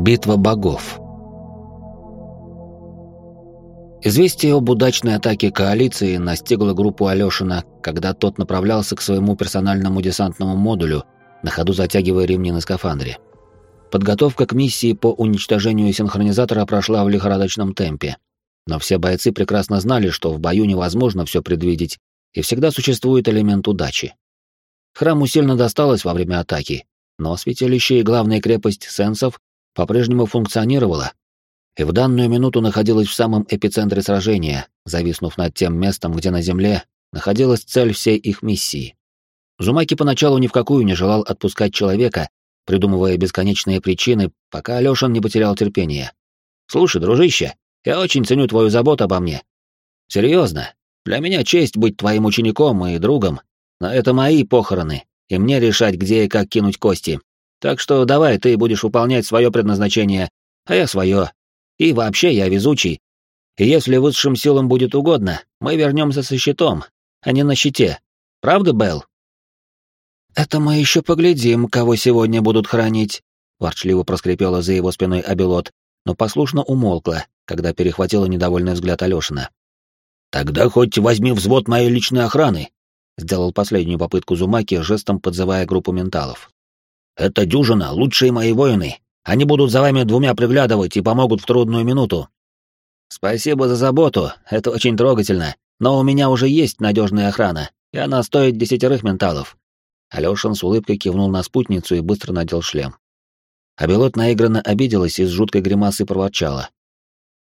Битва богов. Известие об удачной атаке коалиции настигло группу Алёшина, когда тот направлялся к своему персональному десантному модулю, на ходу затягивая ремни на скафандре. Подготовка к миссии по уничтожению синхронизатора прошла в лихорадочном темпе. Но все бойцы прекрасно знали, что в бою невозможно все предвидеть, и всегда существует элемент удачи. Храму сильно досталось во время атаки, но святилище и главная крепость сенсов по-прежнему функционировала, и в данную минуту находилась в самом эпицентре сражения, зависнув над тем местом, где на Земле находилась цель всей их миссии. Зумаки поначалу ни в какую не желал отпускать человека, придумывая бесконечные причины, пока Алёшин не потерял терпение. «Слушай, дружище, я очень ценю твою заботу обо мне. Серьезно, для меня честь быть твоим учеником и другом, но это мои похороны, и мне решать, где и как кинуть кости. Так что давай ты будешь выполнять свое предназначение, а я свое. И вообще я везучий. И если высшим силам будет угодно, мы вернемся со щитом, а не на щите. Правда, Белл? Это мы еще поглядим, кого сегодня будут хранить, ворчливо проскрипела за его спиной Абелот, но послушно умолкла, когда перехватила недовольный взгляд Алешина. Тогда хоть возьми взвод моей личной охраны, сделал последнюю попытку Зумаки, жестом подзывая группу менталов. Это дюжина, лучшие мои воины, они будут за вами двумя приглядывать и помогут в трудную минуту. Спасибо за заботу, это очень трогательно, но у меня уже есть надежная охрана, и она стоит десятерых менталов. Алёшин с улыбкой кивнул на спутницу и быстро надел шлем. А Белот наигранно обиделась и с жуткой гримасой проворчала.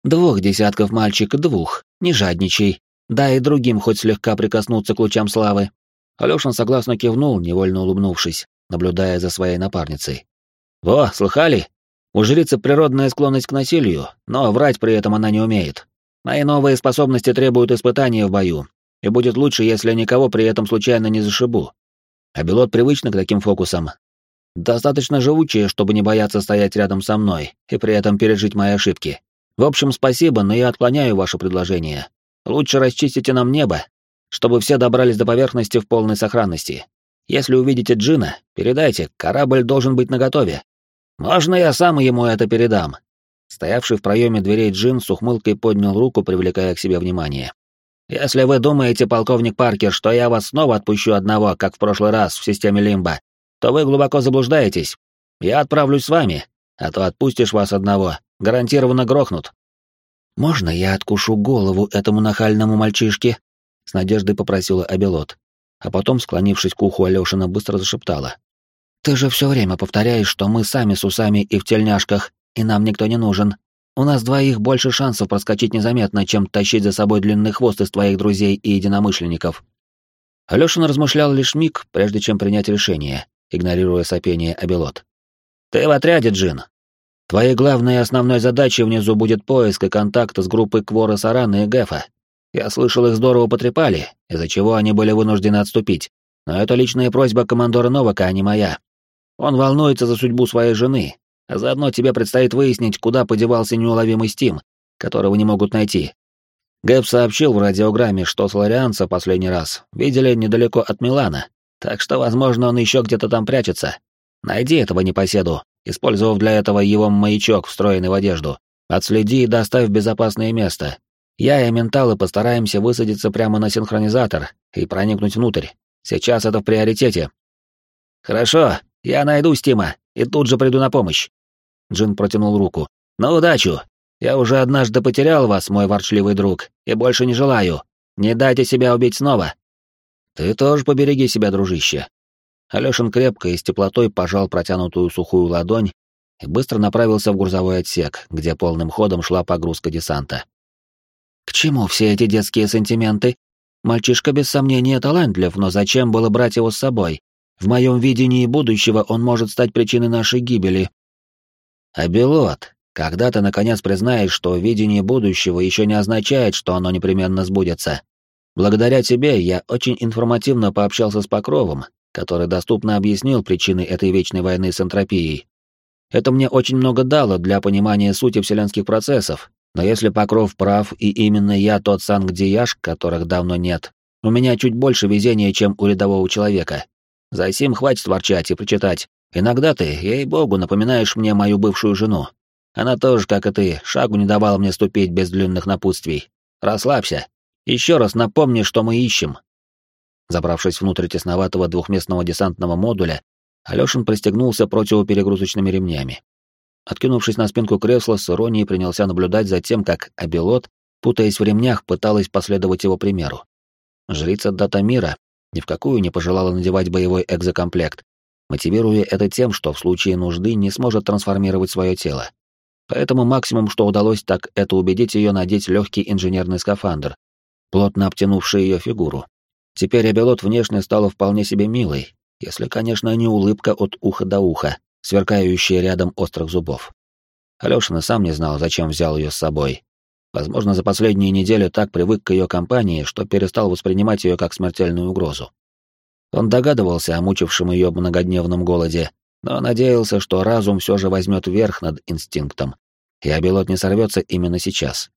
«Двух десятков, мальчик, двух, не жадничай. Дай другим хоть слегка прикоснуться к лучам славы». Алёшин согласно кивнул, невольно улыбнувшись, наблюдая за своей напарницей. «Во, слыхали? У жрицы природная склонность к насилию, но врать при этом она не умеет. Мои новые способности требуют испытания в бою, и будет лучше, если никого при этом случайно не зашибу. А Белот привычна к таким фокусам. Достаточно живучие, чтобы не бояться стоять рядом со мной и при этом пережить мои ошибки. В общем, спасибо, но я отклоняю ваше предложение. Лучше расчистите нам небо, чтобы все добрались до поверхности в полной сохранности. Если увидите Джина, передайте, корабль должен быть наготове. «Можно я сам ему это передам?» Стоявший в проеме дверей Джин с ухмылкой поднял руку, привлекая к себе внимание. «Если вы думаете, полковник Паркер, что я вас снова отпущу одного, как в прошлый раз в системе Лимба, то вы глубоко заблуждаетесь. Я отправлюсь с вами, а то отпустишь вас одного, гарантированно грохнут». «Можно я откушу голову этому нахальному мальчишке?» — с надеждой попросила Абелот, а потом, склонившись к уху Алёшина, быстро зашептала. Ты же все время повторяешь, что мы сами с усами и в тельняшках, и нам никто не нужен. У нас двоих больше шансов проскочить незаметно, чем тащить за собой длинный хвост из твоих друзей и единомышленников. Алёшин размышлял лишь миг, прежде чем принять решение, игнорируя сопение Абелот. «Ты в отряде, Джин. Твоей главной и основной задачей внизу будет поиск и контакт с группой Квора Сарана и Гефа. Я слышал, их здорово потрепали, из-за чего они были вынуждены отступить. Но это личная просьба командора Новака, а не моя. Он волнуется за судьбу своей жены, а заодно тебе предстоит выяснить, куда подевался неуловимый Стим, которого не могут найти. Гэб сообщил в радиограмме, что Сларианца последний раз видели недалеко от Милана, так что, возможно, он еще где-то там прячется. Найди этого непоседу, использовав для этого его маячок, встроенный в одежду. Отследи и доставь в безопасное место. Я и менталы постараемся высадиться прямо на синхронизатор и проникнуть внутрь. Сейчас это в приоритете. Хорошо, я найду Стима и тут же приду на помощь. Джин протянул руку. На удачу. Я уже однажды потерял вас, мой ворчливый друг, и больше не желаю. Не дайте себя убить снова. Ты тоже побереги себя, дружище. Алёшин крепко и с теплотой пожал протянутую сухую ладонь и быстро направился в грузовой отсек, где полным ходом шла погрузка десанта. К чему все эти детские сантименты? Мальчишка без сомнения талантлив, но зачем было брать его с собой? В моем видении будущего он может стать причиной нашей гибели. А Белот, когда ты наконец признаешь, что видение будущего еще не означает, что оно непременно сбудется. Благодаря тебе я очень информативно пообщался с Покровом, который доступно объяснил причины этой вечной войны с энтропией. Это мне очень много дало для понимания сути вселенских процессов, но если Покров прав, и именно я тот Сангдияш, которых давно нет, у меня чуть больше везения, чем у рядового человека. За сим хватит ворчать и прочитать. Иногда ты, ей-богу, напоминаешь мне мою бывшую жену. Она тоже, как и ты, шагу не давала мне ступить без длинных напутствий. Расслабься. Еще раз напомни, что мы ищем. Забравшись внутрь тесноватого двухместного десантного модуля, Алёшин пристегнулся противоперегрузочными ремнями. Откинувшись на спинку кресла, с иронией принялся наблюдать за тем, как Абилот, путаясь в ремнях, пыталась последовать его примеру. Жрица Датамира ни в какую не пожелала надевать боевой экзокомплект, мотивируя это тем, что в случае нужды не сможет трансформировать свое тело. Поэтому максимум, что удалось, так это убедить ее надеть легкий инженерный скафандр, плотно обтянувший ее фигуру. Теперь Абелот внешне стала вполне себе милой, если, конечно, не улыбка от уха до уха, сверкающая рядом острых зубов. Алёшин и сам не знал, зачем взял ее с собой. Возможно, за последние недели так привык к ее компании, что перестал воспринимать ее как смертельную угрозу. Он догадывался о мучившем ее многодневном голоде, но надеялся, что разум все же возьмет верх над инстинктом, и Абилот не сорвется именно сейчас.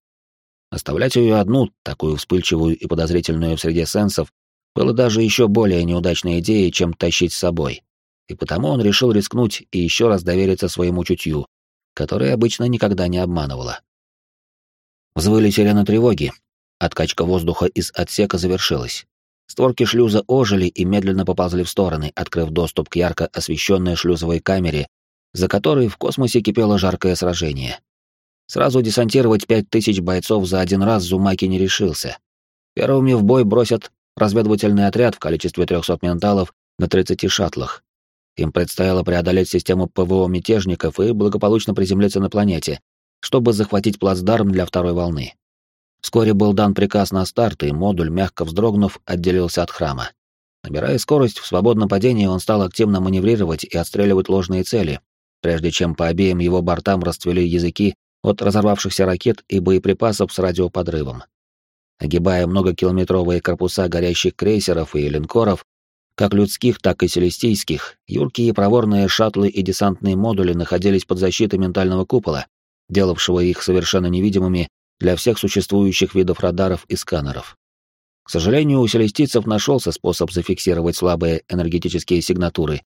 Оставлять ее одну, такую вспыльчивую и подозрительную в среде сенсов, было даже еще более неудачной идеей, чем тащить с собой. И потому он решил рискнуть и еще раз довериться своему чутью, которое обычно никогда не обманывало. Взвыли сирены тревоги. Откачка воздуха из отсека завершилась. Створки шлюза ожили и медленно поползли в стороны, открыв доступ к ярко освещенной шлюзовой камере, за которой в космосе кипело жаркое сражение. Сразу десантировать пять тысяч бойцов за один раз Зумаки не решился. Первыми в бой бросят разведывательный отряд в количестве 300 менталов на 30 шаттлах. Им предстояло преодолеть систему ПВО мятежников и благополучно приземлиться на планете, чтобы захватить плацдарм для второй волны. Вскоре был дан приказ на старт, и модуль, мягко вздрогнув, отделился от храма. Набирая скорость, в свободном падении он стал активно маневрировать и отстреливать ложные цели, прежде чем по обеим его бортам расцвели языки от разорвавшихся ракет и боеприпасов с радиоподрывом. Огибая многокилометровые корпуса горящих крейсеров и линкоров, как людских, так и селестийских, юркие проворные шаттлы и десантные модули находились под защитой ментального купола, делавшего их совершенно невидимыми для всех существующих видов радаров и сканеров. К сожалению, у селестийцев нашелся способ зафиксировать слабые энергетические сигнатуры,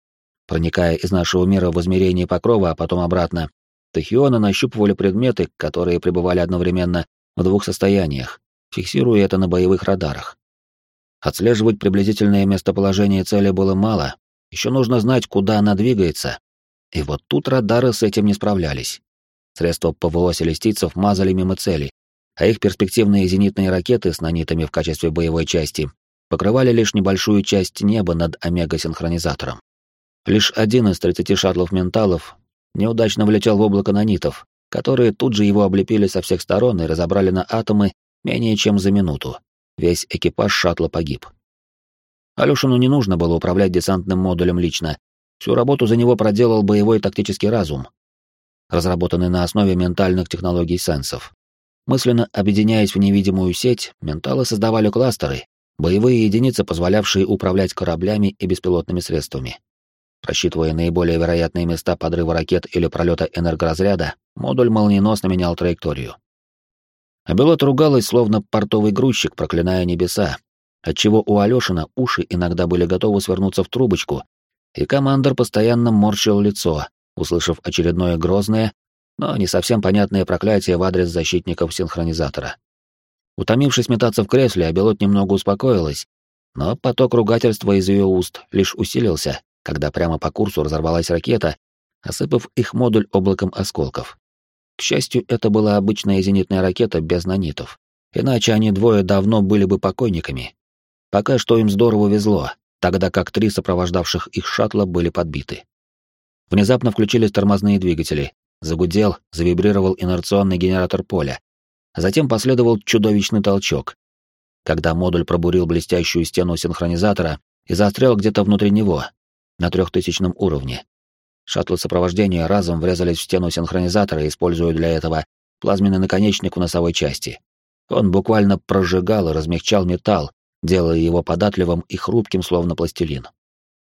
проникая из нашего мира в измерение покрова, а потом обратно. Тахионы нащупывали предметы, которые пребывали одновременно в двух состояниях, фиксируя это на боевых радарах. Отслеживать приблизительное местоположение цели было мало, еще нужно знать, куда она двигается. И вот тут радары с этим не справлялись. Средства ПВО селестийцев мазали мимо цели, а их перспективные зенитные ракеты с нанитами в качестве боевой части покрывали лишь небольшую часть неба над омега-синхронизатором. Лишь один из 30 шаттлов менталов неудачно влетел в облако нанитов, которые тут же его облепили со всех сторон и разобрали на атомы менее чем за минуту. Весь экипаж шаттла погиб. Алёшину не нужно было управлять десантным модулем лично. Всю работу за него проделал боевой тактический разум, разработанный на основе ментальных технологий сенсов. Мысленно объединяясь в невидимую сеть, менталы создавали кластеры, боевые единицы, позволявшие управлять кораблями и беспилотными средствами. Просчитывая наиболее вероятные места подрыва ракет или пролета энергоразряда, модуль молниеносно менял траекторию. Абелот ругалась, словно портовый грузчик, проклиная небеса, отчего у Алёшина уши иногда были готовы свернуться в трубочку, и командор постоянно морщил лицо, услышав очередное грозное, но не совсем понятное проклятие в адрес защитников синхронизатора. Утомившись метаться в кресле, Абелот немного успокоилась, но поток ругательства из ее уст лишь усилился, когда прямо по курсу разорвалась ракета, осыпав их модуль облаком осколков. К счастью, это была обычная зенитная ракета без нанитов, иначе они двое давно были бы покойниками. Пока что им здорово везло, тогда как три сопровождавших их шаттла были подбиты. Внезапно включились тормозные двигатели. Загудел, завибрировал инерционный генератор поля. Затем последовал чудовищный толчок. Когда модуль пробурил блестящую стену синхронизатора и застрял где-то внутри него, на трехтысячном уровне. Шаттлы сопровождения разом врезались в стену синхронизатора, используя для этого плазменный наконечник в носовой части. Он буквально прожигал и размягчал металл, делая его податливым и хрупким, словно пластилин.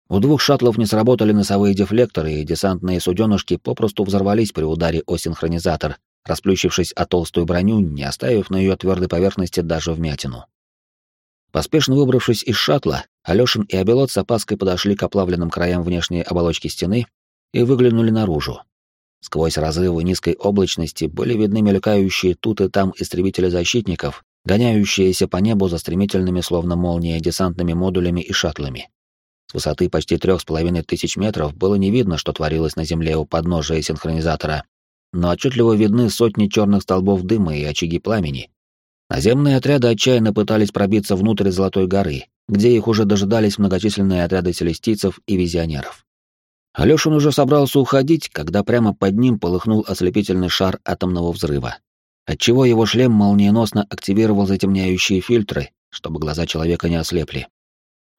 У двух шаттлов не сработали носовые дефлекторы, и десантные суденышки попросту взорвались при ударе о синхронизатор, расплющившись о толстую броню, не оставив на ее твердой поверхности даже вмятину. Поспешно выбравшись из шаттла, Алёшин и Абелот с опаской подошли к оплавленным краям внешней оболочки стены и выглянули наружу. Сквозь разрывы низкой облачности были видны мелькающие тут и там истребители защитников, гоняющиеся по небу за стремительными, словно молния, десантными модулями и шаттлами. С высоты почти трех с половиной тысяч метров было не видно, что творилось на Земле у подножия синхронизатора, но отчетливо видны сотни черных столбов дыма и очаги пламени. Наземные отряды отчаянно пытались пробиться внутрь Золотой горы, где их уже дожидались многочисленные отряды селестийцев и визионеров. Алёшин уже собрался уходить, когда прямо под ним полыхнул ослепительный шар атомного взрыва, отчего его шлем молниеносно активировал затемняющие фильтры, чтобы глаза человека не ослепли.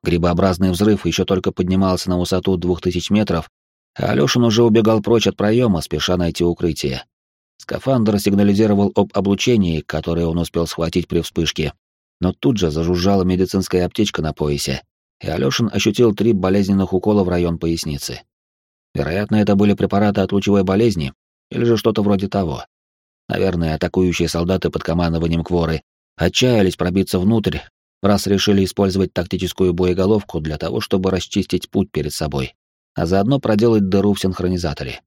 Грибообразный взрыв еще только поднимался на высоту двух тысяч метров, а Алёшин уже убегал прочь от проема, спеша найти укрытие. Скафандр сигнализировал об облучении, которое он успел схватить при вспышке, но тут же зажужжала медицинская аптечка на поясе, и Алёшин ощутил три болезненных укола в район поясницы. Вероятно, это были препараты от лучевой болезни или же что-то вроде того. Наверное, атакующие солдаты под командованием Кворы отчаялись пробиться внутрь, раз решили использовать тактическую боеголовку для того, чтобы расчистить путь перед собой, а заодно проделать дыру в синхронизаторе.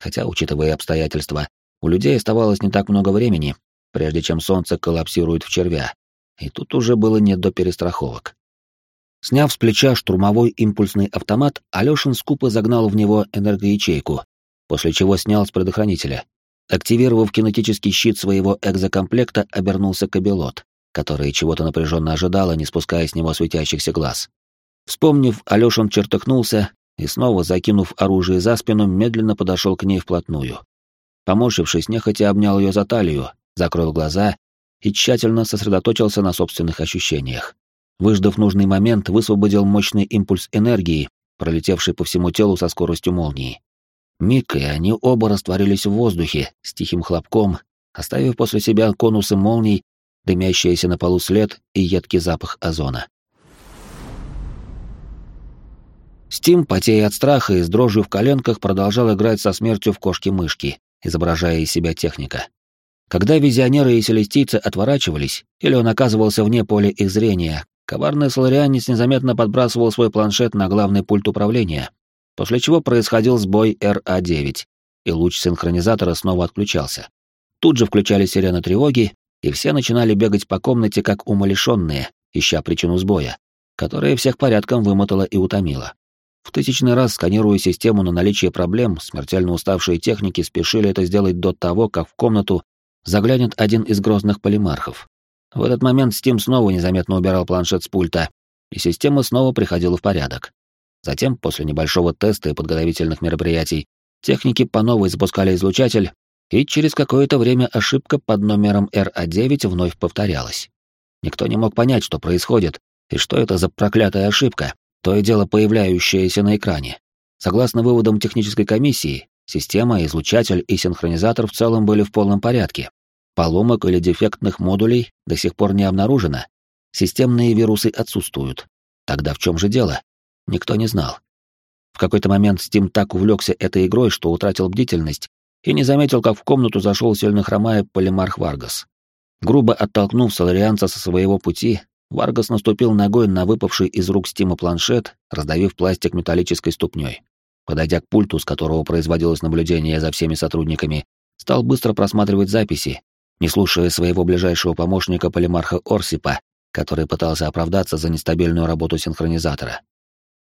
Хотя, учитывая обстоятельства, у людей оставалось не так много времени, прежде чем солнце коллапсирует в червя, и тут уже было не до перестраховок. Сняв с плеча штурмовой импульсный автомат, Алёшин скупо загнал в него энергоячейку, после чего снял с предохранителя. Активировав кинетический щит своего экзокомплекта, обернулся кабелот, который чего-то напряженно ожидала, не спуская с него светящихся глаз. Вспомнив, Алёшин чертыхнулся и снова, закинув оружие за спину, медленно подошел к ней вплотную. Поморщившись, нехотя обнял ее за талию, закрыл глаза и тщательно сосредоточился на собственных ощущениях. Выждав нужный момент, высвободил мощный импульс энергии, пролетевший по всему телу со скоростью молнии. Миг, и они оба растворились в воздухе с тихим хлопком, оставив после себя конусы молний, дымящиеся на полу след и едкий запах озона. Стим, потея от страха и с дрожью в коленках, продолжал играть со смертью в кошки-мышки, изображая из себя техника. Когда визионеры и селестийцы отворачивались, или он оказывался вне поля их зрения, Коварный соларианец незаметно подбрасывал свой планшет на главный пульт управления, после чего происходил сбой РА-9, и луч синхронизатора снова отключался. Тут же включали сирены тревоги, и все начинали бегать по комнате как умалишенные, ища причину сбоя, которая всех порядком вымотала и утомила. В тысячный раз сканируя систему на наличие проблем, смертельно уставшие техники спешили это сделать до того, как в комнату заглянет один из грозных полимархов. В этот момент Стим снова незаметно убирал планшет с пульта, и система снова приходила в порядок. Затем, после небольшого теста и подготовительных мероприятий, техники по новой запускали излучатель, и через какое-то время ошибка под номером РА9 вновь повторялась. Никто не мог понять, что происходит, и что это за проклятая ошибка, то и дело появляющаяся на экране. Согласно выводам технической комиссии, система, излучатель и синхронизатор в целом были в полном порядке, Поломок или дефектных модулей до сих пор не обнаружено. Системные вирусы отсутствуют. Тогда в чем же дело? Никто не знал. В какой-то момент Стим так увлекся этой игрой, что утратил бдительность и не заметил, как в комнату зашел сильно хромая полимарх Варгас. Грубо оттолкнув Соларианца со своего пути, Варгас наступил ногой на выпавший из рук Стима планшет, раздавив пластик металлической ступней. Подойдя к пульту, с которого производилось наблюдение за всеми сотрудниками, стал быстро просматривать записи, не слушая своего ближайшего помощника полимарха Орсипа, который пытался оправдаться за нестабильную работу синхронизатора.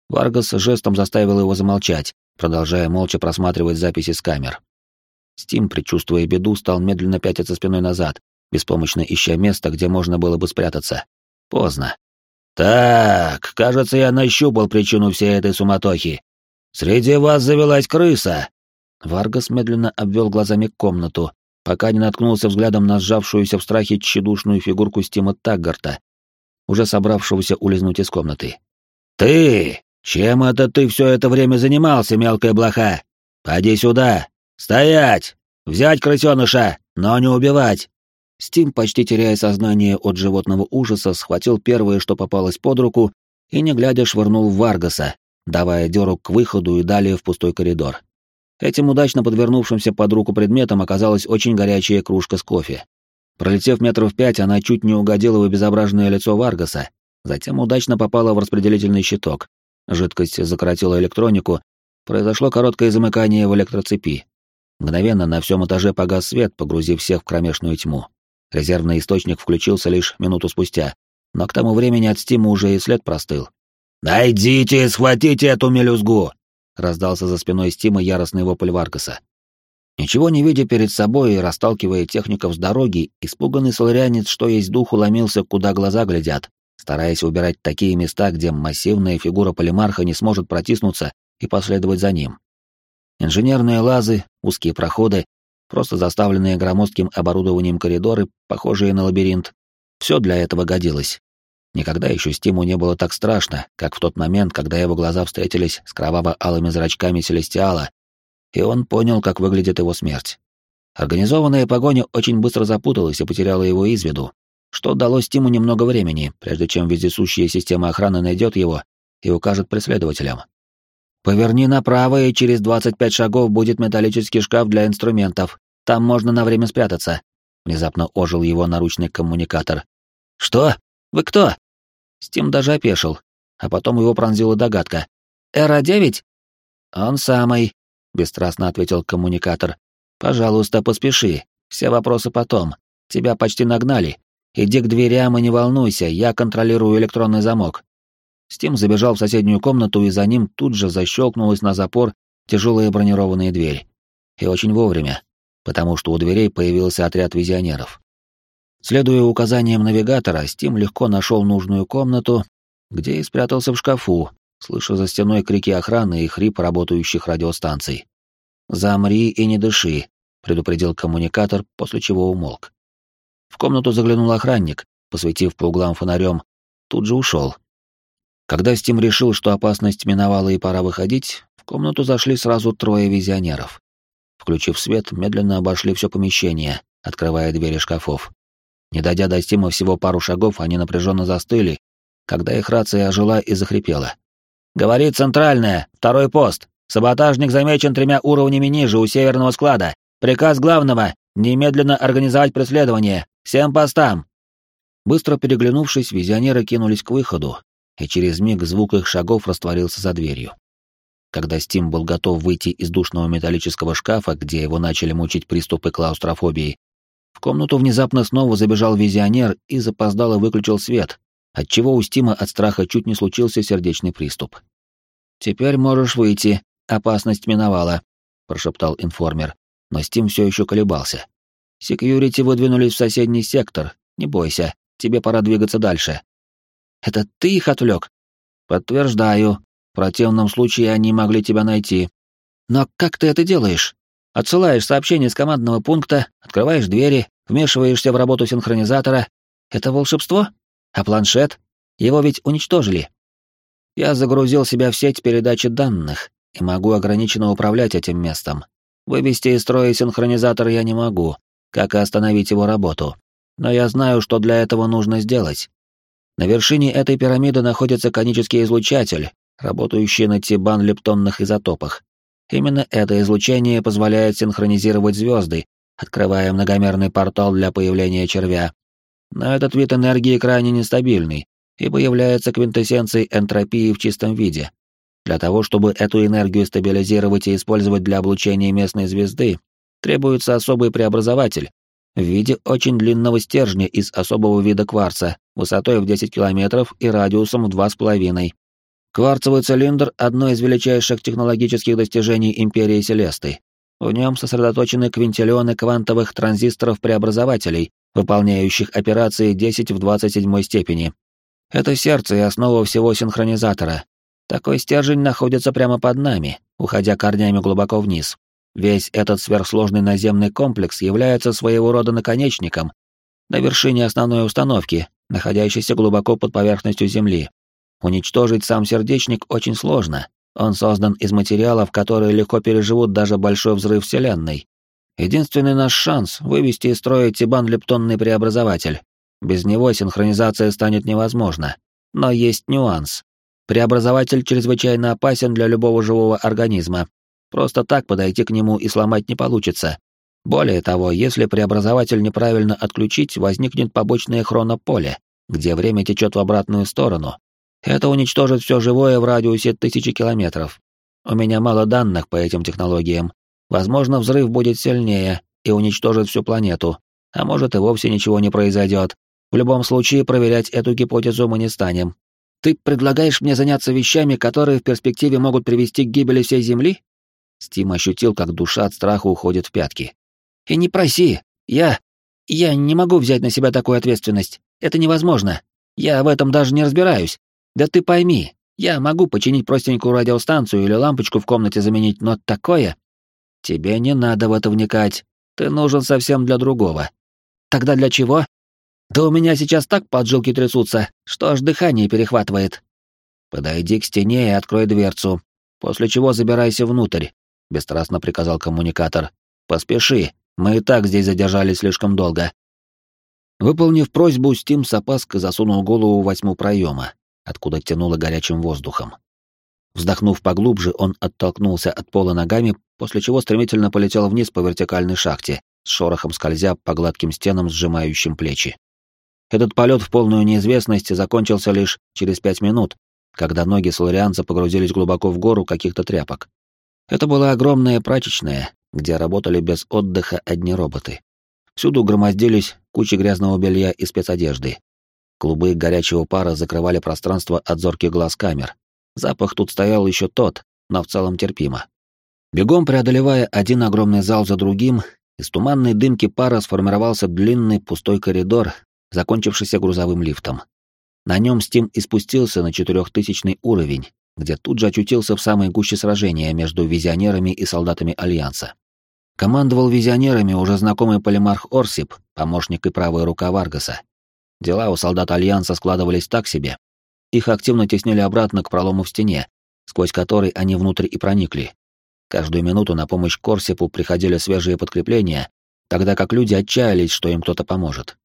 Варгас жестом заставил его замолчать, продолжая молча просматривать записи с камер. Стим, предчувствуя беду, стал медленно пятиться спиной назад, беспомощно ища место, где можно было бы спрятаться. Поздно. «Так, кажется, я нащупал причину всей этой суматохи. Среди вас завелась крыса!» Варгас медленно обвел глазами комнату, пока не наткнулся взглядом на сжавшуюся в страхе тщедушную фигурку Стима Таггарта, уже собравшегося улизнуть из комнаты. «Ты! Чем это ты все это время занимался, мелкая блоха? Поди сюда! Стоять! Взять крысеныша, но не убивать!» Стим, почти теряя сознание от животного ужаса, схватил первое, что попалось под руку, и, не глядя, швырнул в Варгаса, давая дёру к выходу и далее в пустой коридор. Этим удачно подвернувшимся под руку предметом оказалась очень горячая кружка с кофе. Пролетев метров пять, она чуть не угодила в безобразное лицо Варгаса, затем удачно попала в распределительный щиток. Жидкость закоротила электронику, произошло короткое замыкание в электроцепи. Мгновенно на всем этаже погас свет, погрузив всех в кромешную тьму. Резервный источник включился лишь минуту спустя, но к тому времени от Стима уже и след простыл. «Найдите и схватите эту мелюзгу!» — раздался за спиной Стима яростный вопль Варгаса. Ничего не видя перед собой и расталкивая техников с дороги, испуганный солярянец, что есть дух, уломился, куда глаза глядят, стараясь убирать такие места, где массивная фигура полимарха не сможет протиснуться и последовать за ним. Инженерные лазы, узкие проходы, просто заставленные громоздким оборудованием коридоры, похожие на лабиринт, все для этого годилось. Никогда еще Стиму не было так страшно, как в тот момент, когда его глаза встретились с кроваво-алыми зрачками Селестиала, и он понял, как выглядит его смерть. Организованная погоня очень быстро запуталась и потеряла его из виду, что дало Стиму немного времени, прежде чем вездесущая система охраны найдет его и укажет преследователям. «Поверни направо, и через 25 шагов будет металлический шкаф для инструментов. Там можно на время спрятаться». Внезапно ожил его наручный коммуникатор. «Что? Вы кто?» Стим даже опешил, а потом его пронзила догадка. «Эра-9?» «Он самый», — бесстрастно ответил коммуникатор. «Пожалуйста, поспеши. Все вопросы потом. Тебя почти нагнали. Иди к дверям и не волнуйся, я контролирую электронный замок». Стим забежал в соседнюю комнату, и за ним тут же защелкнулась на запор тяжелая бронированная дверь. И очень вовремя, потому что у дверей появился отряд визионеров. Следуя указаниям навигатора, Стим легко нашел нужную комнату, где и спрятался в шкафу, слыша за стеной крики охраны и хрип работающих радиостанций. «Замри и не дыши», — предупредил коммуникатор, после чего умолк. В комнату заглянул охранник, посветив по углам фонарем, тут же ушел. Когда Стим решил, что опасность миновала и пора выходить, в комнату зашли сразу трое визионеров. Включив свет, медленно обошли все помещение, открывая двери шкафов. Не дойдя до Стима всего пару шагов, они напряженно застыли, когда их рация ожила и захрипела. «Говорит центральная, второй пост. Саботажник замечен тремя уровнями ниже, у северного склада. Приказ главного — немедленно организовать преследование. Всем постам!» Быстро переглянувшись, визионеры кинулись к выходу, и через миг звук их шагов растворился за дверью. Когда Стим был готов выйти из душного металлического шкафа, где его начали мучить приступы клаустрофобии, в комнату внезапно снова забежал визионер и запоздало выключил свет, отчего у Стима от страха чуть не случился сердечный приступ. «Теперь можешь выйти, опасность миновала», — прошептал информер, но Стим все еще колебался. «Секьюрити выдвинулись в соседний сектор, не бойся, тебе пора двигаться дальше». «Это ты их отвлек?» «Подтверждаю. В противном случае они могли тебя найти». «Но как ты это делаешь?» Отсылаешь сообщение с командного пункта, открываешь двери, вмешиваешься в работу синхронизатора. Это волшебство? А планшет? Его ведь уничтожили. Я загрузил себя в сеть передачи данных и могу ограниченно управлять этим местом. Вывести из строя синхронизатор я не могу, как и остановить его работу. Но я знаю, что для этого нужно сделать. На вершине этой пирамиды находится конический излучатель, работающий на тибан-лептонных изотопах. Именно это излучение позволяет синхронизировать звезды, открывая многомерный портал для появления червя. Но этот вид энергии крайне нестабильный и появляется квинтэссенцией энтропии в чистом виде. Для того, чтобы эту энергию стабилизировать и использовать для облучения местной звезды, требуется особый преобразователь в виде очень длинного стержня из особого вида кварца, высотой в 10 километров и радиусом в 2,5. Кварцевый цилиндр — одно из величайших технологических достижений Империи Селесты. В нем сосредоточены квинтиллионы квантовых транзисторов-преобразователей, выполняющих операции 10 в 27 степени. Это сердце и основа всего синхронизатора. Такой стержень находится прямо под нами, уходя корнями глубоко вниз. Весь этот сверхсложный наземный комплекс является своего рода наконечником на вершине основной установки, находящейся глубоко под поверхностью Земли. Уничтожить сам сердечник очень сложно. Он создан из материалов, которые легко переживут даже большой взрыв Вселенной. Единственный наш шанс — вывести из строя Тибан-лептонный преобразователь. Без него синхронизация станет невозможна. Но есть нюанс. Преобразователь чрезвычайно опасен для любого живого организма. Просто так подойти к нему и сломать не получится. Более того, если преобразователь неправильно отключить, возникнет побочное хронополе, где время течет в обратную сторону, это уничтожит все живое в радиусе тысячи километров. У меня мало данных по этим технологиям, Возможно, взрыв будет сильнее и уничтожит всю планету, а может и вовсе ничего не произойдет. В любом случае, проверять эту гипотезу мы не станем. Ты предлагаешь мне заняться вещами, которые в перспективе могут привести к гибели всей Земли? Стим ощутил, как душа от страха уходит в пятки. И не проси. Я... Я не могу взять на себя такую ответственность. Это невозможно. Я в этом даже не разбираюсь. Да ты пойми, я могу починить простенькую радиостанцию или лампочку в комнате заменить, но такое... Тебе не надо в это вникать. Ты нужен совсем для другого. Тогда для чего? Да у меня сейчас так поджилки трясутся, что аж дыхание перехватывает. Подойди к стене и открой дверцу, после чего забирайся внутрь, бесстрастно приказал коммуникатор. Поспеши, мы и так здесь задержались слишком долго. Выполнив просьбу, Стим с опаской засунул голову в восьму проема, откуда тянуло горячим воздухом. Вздохнув поглубже, он оттолкнулся от пола ногами, после чего стремительно полетел вниз по вертикальной шахте, с шорохом скользя по гладким стенам, сжимающим плечи. Этот полет в полную неизвестность закончился лишь через пять минут, когда ноги соларианца погрузились глубоко в гору каких-то тряпок. Это была огромная прачечная, где работали без отдыха одни роботы. Всюду громоздились кучи грязного белья и спецодежды. Клубы горячего пара закрывали пространство от зорких глаз камер. Запах тут стоял еще тот, но в целом терпимо. Бегом преодолевая один огромный зал за другим, из туманной дымки пара сформировался длинный пустой коридор, закончившийся грузовым лифтом. На нем Стим и спустился на четырехтысячный уровень, где тут же очутился в самой гуще сражения между визионерами и солдатами Альянса. Командовал визионерами уже знакомый полимарх Орсип, помощник и правая рука Варгаса. Дела у солдат Альянса складывались так себе. Их активно теснили обратно к пролому в стене, сквозь который они внутрь и проникли. Каждую минуту на помощь Корсипу приходили свежие подкрепления, тогда как люди отчаялись, что им кто-то поможет.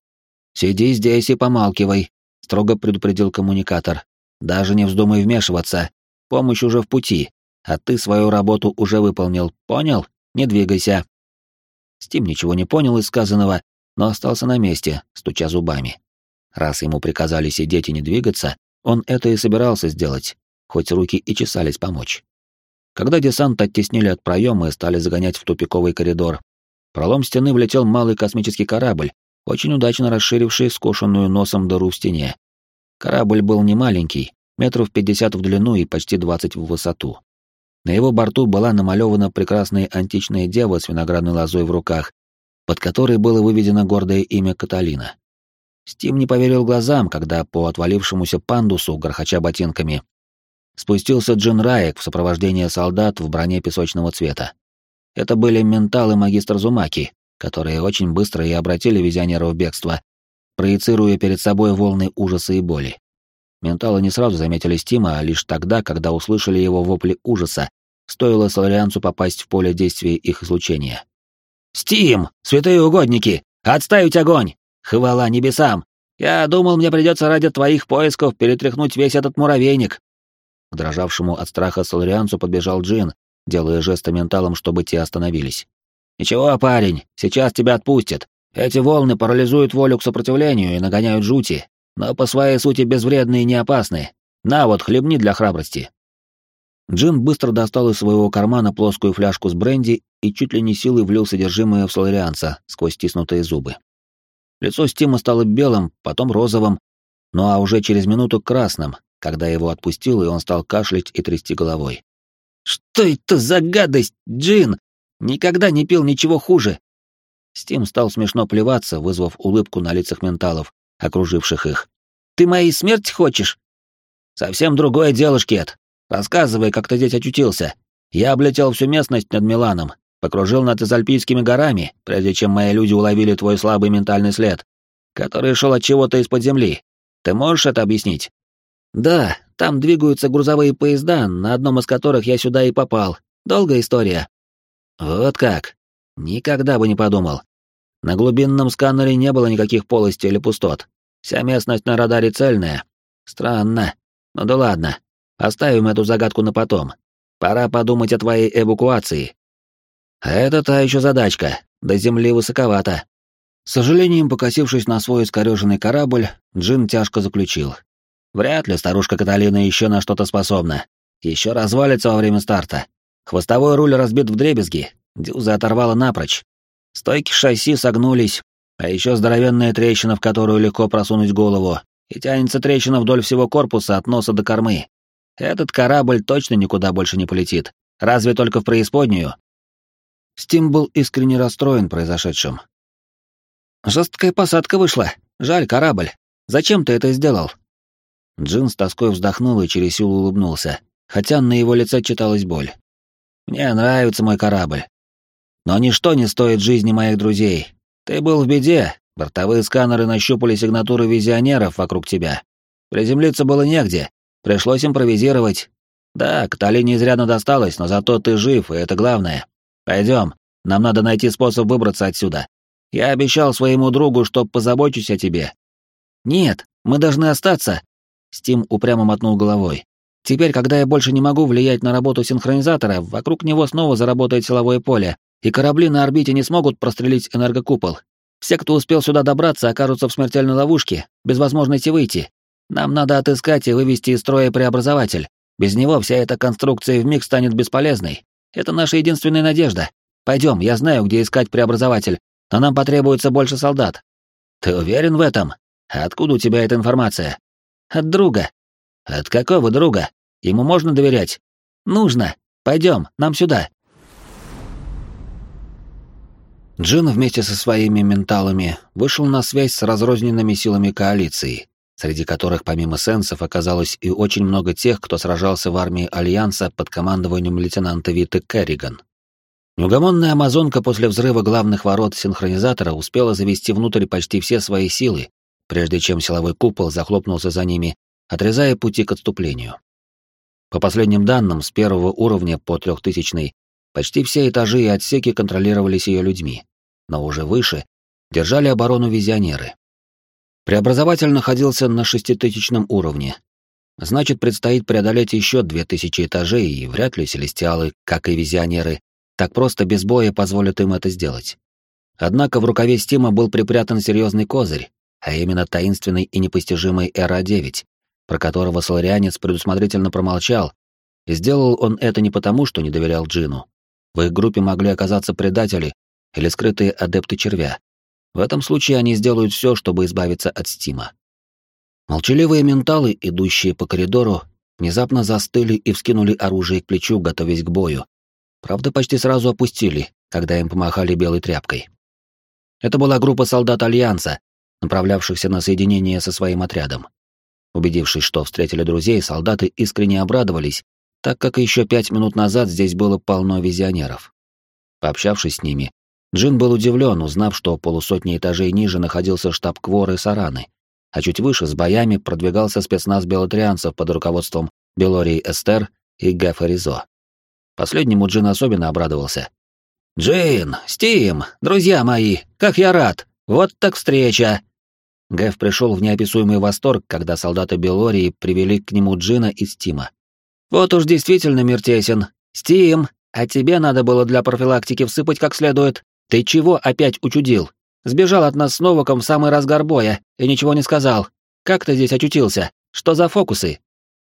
«Сиди здесь и помалкивай», — строго предупредил коммуникатор. «Даже не вздумай вмешиваться. Помощь уже в пути, а ты свою работу уже выполнил. Понял? Не двигайся». Стим ничего не понял из сказанного, но остался на месте, стуча зубами. Раз ему приказали сидеть и не двигаться, он это и собирался сделать, хоть руки и чесались помочь. Когда десант оттеснили от проема и стали загонять в тупиковый коридор, пролом стены влетел малый космический корабль, очень удачно расширивший скошенную носом дыру в стене. Корабль был не маленький, метров пятьдесят в длину и почти двадцать в высоту. На его борту была намалевана прекрасная античная дева с виноградной лозой в руках, под которой было выведено гордое имя Каталина. Стим не поверил глазам, когда по отвалившемуся пандусу, грохоча ботинками, спустился Джин Раек в сопровождении солдат в броне песочного цвета. Это были ментал и магистр Зумаки, которые очень быстро и обратили визионера в бегство, проецируя перед собой волны ужаса и боли. Менталы не сразу заметили Стима, а лишь тогда, когда услышали его вопли ужаса, стоило Соларианцу попасть в поле действия их излучения. «Стим! Святые угодники! Отставить огонь! Хвала небесам! Я думал, мне придется ради твоих поисков перетряхнуть весь этот муравейник!» К дрожавшему от страха Соларианцу подбежал Джин, делая жесты менталом, чтобы те остановились. «Ничего, парень, сейчас тебя отпустят. Эти волны парализуют волю к сопротивлению и нагоняют жути, но по своей сути безвредны и не опасны. На вот, хлебни для храбрости». Джин быстро достал из своего кармана плоскую фляжку с бренди и чуть ли не силой влил содержимое в соларианца сквозь стиснутые зубы. Лицо Стима стало белым, потом розовым, ну а уже через минуту красным, когда его отпустил, и он стал кашлять и трясти головой. «Что это за гадость, Джин? Никогда не пил ничего хуже. Стим стал смешно плеваться, вызвав улыбку на лицах менталов, окруживших их. Ты моей смерти хочешь? Совсем другое дело, Шкет. Рассказывай, как ты здесь очутился. Я облетел всю местность над Миланом, покружил над Изальпийскими горами, прежде чем мои люди уловили твой слабый ментальный след, который шел от чего-то из-под земли. Ты можешь это объяснить? Да, там двигаются грузовые поезда, на одном из которых я сюда и попал. Долгая история. Вот как. Никогда бы не подумал. На глубинном сканере не было никаких полостей или пустот. Вся местность на радаре цельная. Странно. Ну да ладно. Оставим эту загадку на потом. Пора подумать о твоей эвакуации. Это та еще задачка. До земли высоковато. С сожалением, покосившись на свой искореженный корабль, Джин тяжко заключил. Вряд ли старушка Каталина еще на что-то способна. Еще развалится во время старта. Хвостовой руль разбит в дребезги, Дюзы оторвало напрочь. Стойки шасси согнулись, а еще здоровенная трещина, в которую легко просунуть голову, и тянется трещина вдоль всего корпуса от носа до кормы. Этот корабль точно никуда больше не полетит, разве только в преисподнюю. Стим был искренне расстроен произошедшим. «Жесткая посадка вышла. Жаль, корабль. Зачем ты это сделал?» Джин с тоской вздохнул и через силу улыбнулся, хотя на его лице читалась боль. «Мне нравится мой корабль. Но ничто не стоит жизни моих друзей. Ты был в беде, бортовые сканеры нащупали сигнатуры визионеров вокруг тебя. Приземлиться было негде, пришлось импровизировать. Да, Каталине изрядно досталось, но зато ты жив, и это главное. Пойдем, нам надо найти способ выбраться отсюда. Я обещал своему другу, что позабочусь о тебе». «Нет, мы должны остаться», — Стим упрямо мотнул головой. «Теперь, когда я больше не могу влиять на работу синхронизатора, вокруг него снова заработает силовое поле, и корабли на орбите не смогут прострелить энергокупол. Все, кто успел сюда добраться, окажутся в смертельной ловушке, без возможности выйти. Нам надо отыскать и вывести из строя преобразователь. Без него вся эта конструкция вмиг станет бесполезной. Это наша единственная надежда. Пойдем, я знаю, где искать преобразователь, но нам потребуется больше солдат. Ты уверен в этом? Откуда у тебя эта информация? От друга. От какого друга? Ему можно доверять? Нужно. Пойдем, нам сюда. Джин вместе со своими менталами вышел на связь с разрозненными силами коалиции, среди которых помимо сенсов оказалось и очень много тех, кто сражался в армии Альянса под командованием лейтенанта Виты Керриган. Неугомонная амазонка после взрыва главных ворот синхронизатора успела завести внутрь почти все свои силы, прежде чем силовой купол захлопнулся за ними, отрезая пути к отступлению. По последним данным, с первого уровня по трехтысячный Почти все этажи и отсеки контролировались ее людьми, но уже выше держали оборону визионеры. Преобразователь находился на шеститысячном уровне. Значит, предстоит преодолеть еще две тысячи этажей, и вряд ли селестиалы, как и визионеры, так просто без боя позволят им это сделать. Однако в рукаве Стима был припрятан серьезный козырь, а именно таинственный и непостижимый Эра-9, про которого соларианец предусмотрительно промолчал, и сделал он это не потому, что не доверял Джину, в их группе могли оказаться предатели или скрытые адепты червя. В этом случае они сделают все, чтобы избавиться от Стима. Молчаливые менталы, идущие по коридору, внезапно застыли и вскинули оружие к плечу, готовясь к бою. Правда, почти сразу опустили, когда им помахали белой тряпкой. Это была группа солдат Альянса, направлявшихся на соединение со своим отрядом. Убедившись, что встретили друзей, солдаты искренне обрадовались так как еще пять минут назад здесь было полно визионеров. Пообщавшись с ними, Джин был удивлен, узнав, что полусотни этажей ниже находился штаб Кворы Сараны, а чуть выше с боями продвигался спецназ белотрианцев под руководством Белории Эстер и Гефа Ризо. Последнему Джин особенно обрадовался. «Джин, Стим, друзья мои, как я рад! Вот так встреча!» Гэф пришел в неописуемый восторг, когда солдаты Белории привели к нему Джина и Стима. Вот уж действительно мир тесен. Стим, а тебе надо было для профилактики всыпать как следует. Ты чего опять учудил? Сбежал от нас с Новаком в самый разгар боя и ничего не сказал. Как ты здесь очутился? Что за фокусы?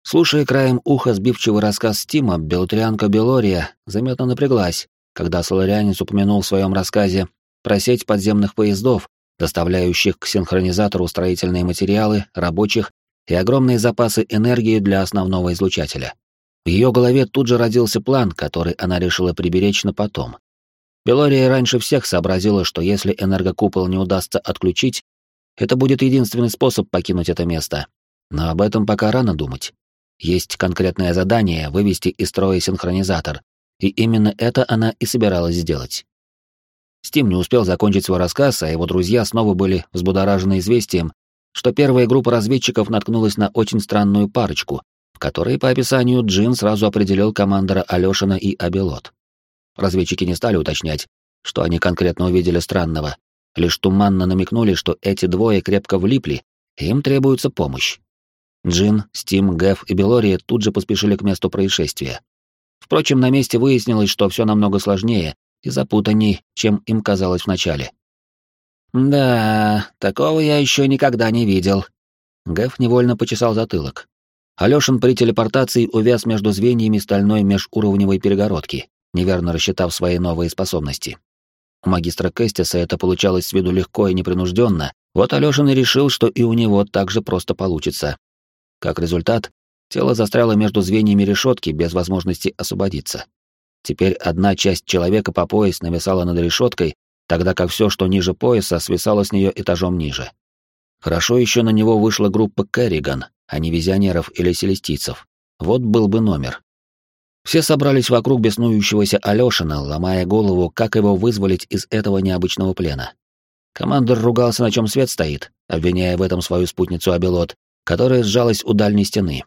Слушая краем уха сбивчивый рассказ Стима, белотрианка Белория заметно напряглась, когда соларианец упомянул в своем рассказе про сеть подземных поездов, доставляющих к синхронизатору строительные материалы, рабочих и огромные запасы энергии для основного излучателя. В ее голове тут же родился план, который она решила приберечь на потом. Белория раньше всех сообразила, что если энергокупол не удастся отключить, это будет единственный способ покинуть это место. Но об этом пока рано думать. Есть конкретное задание вывести из строя синхронизатор, и именно это она и собиралась сделать. Стим не успел закончить свой рассказ, а его друзья снова были взбудоражены известием, что первая группа разведчиков наткнулась на очень странную парочку, в которой по описанию Джин сразу определил командора Алёшина и Абелот. Разведчики не стали уточнять, что они конкретно увидели странного, лишь туманно намекнули, что эти двое крепко влипли, и им требуется помощь. Джин, Стим, Гэв и Белория тут же поспешили к месту происшествия. Впрочем, на месте выяснилось, что все намного сложнее и запутанней, чем им казалось вначале. «Да, такого я еще никогда не видел». Гэв невольно почесал затылок. Алёшин при телепортации увяз между звеньями стальной межуровневой перегородки, неверно рассчитав свои новые способности. У магистра Кестиса это получалось с виду легко и непринужденно, вот Алёшин и решил, что и у него так же просто получится. Как результат, тело застряло между звеньями решетки без возможности освободиться. Теперь одна часть человека по пояс нависала над решеткой, тогда как все, что ниже пояса, свисало с нее этажом ниже. Хорошо еще на него вышла группа Керриган, а не визионеров или селестийцев. Вот был бы номер. Все собрались вокруг беснующегося Алёшина, ломая голову, как его вызволить из этого необычного плена. Командор ругался, на чем свет стоит, обвиняя в этом свою спутницу Абелот, которая сжалась у дальней стены.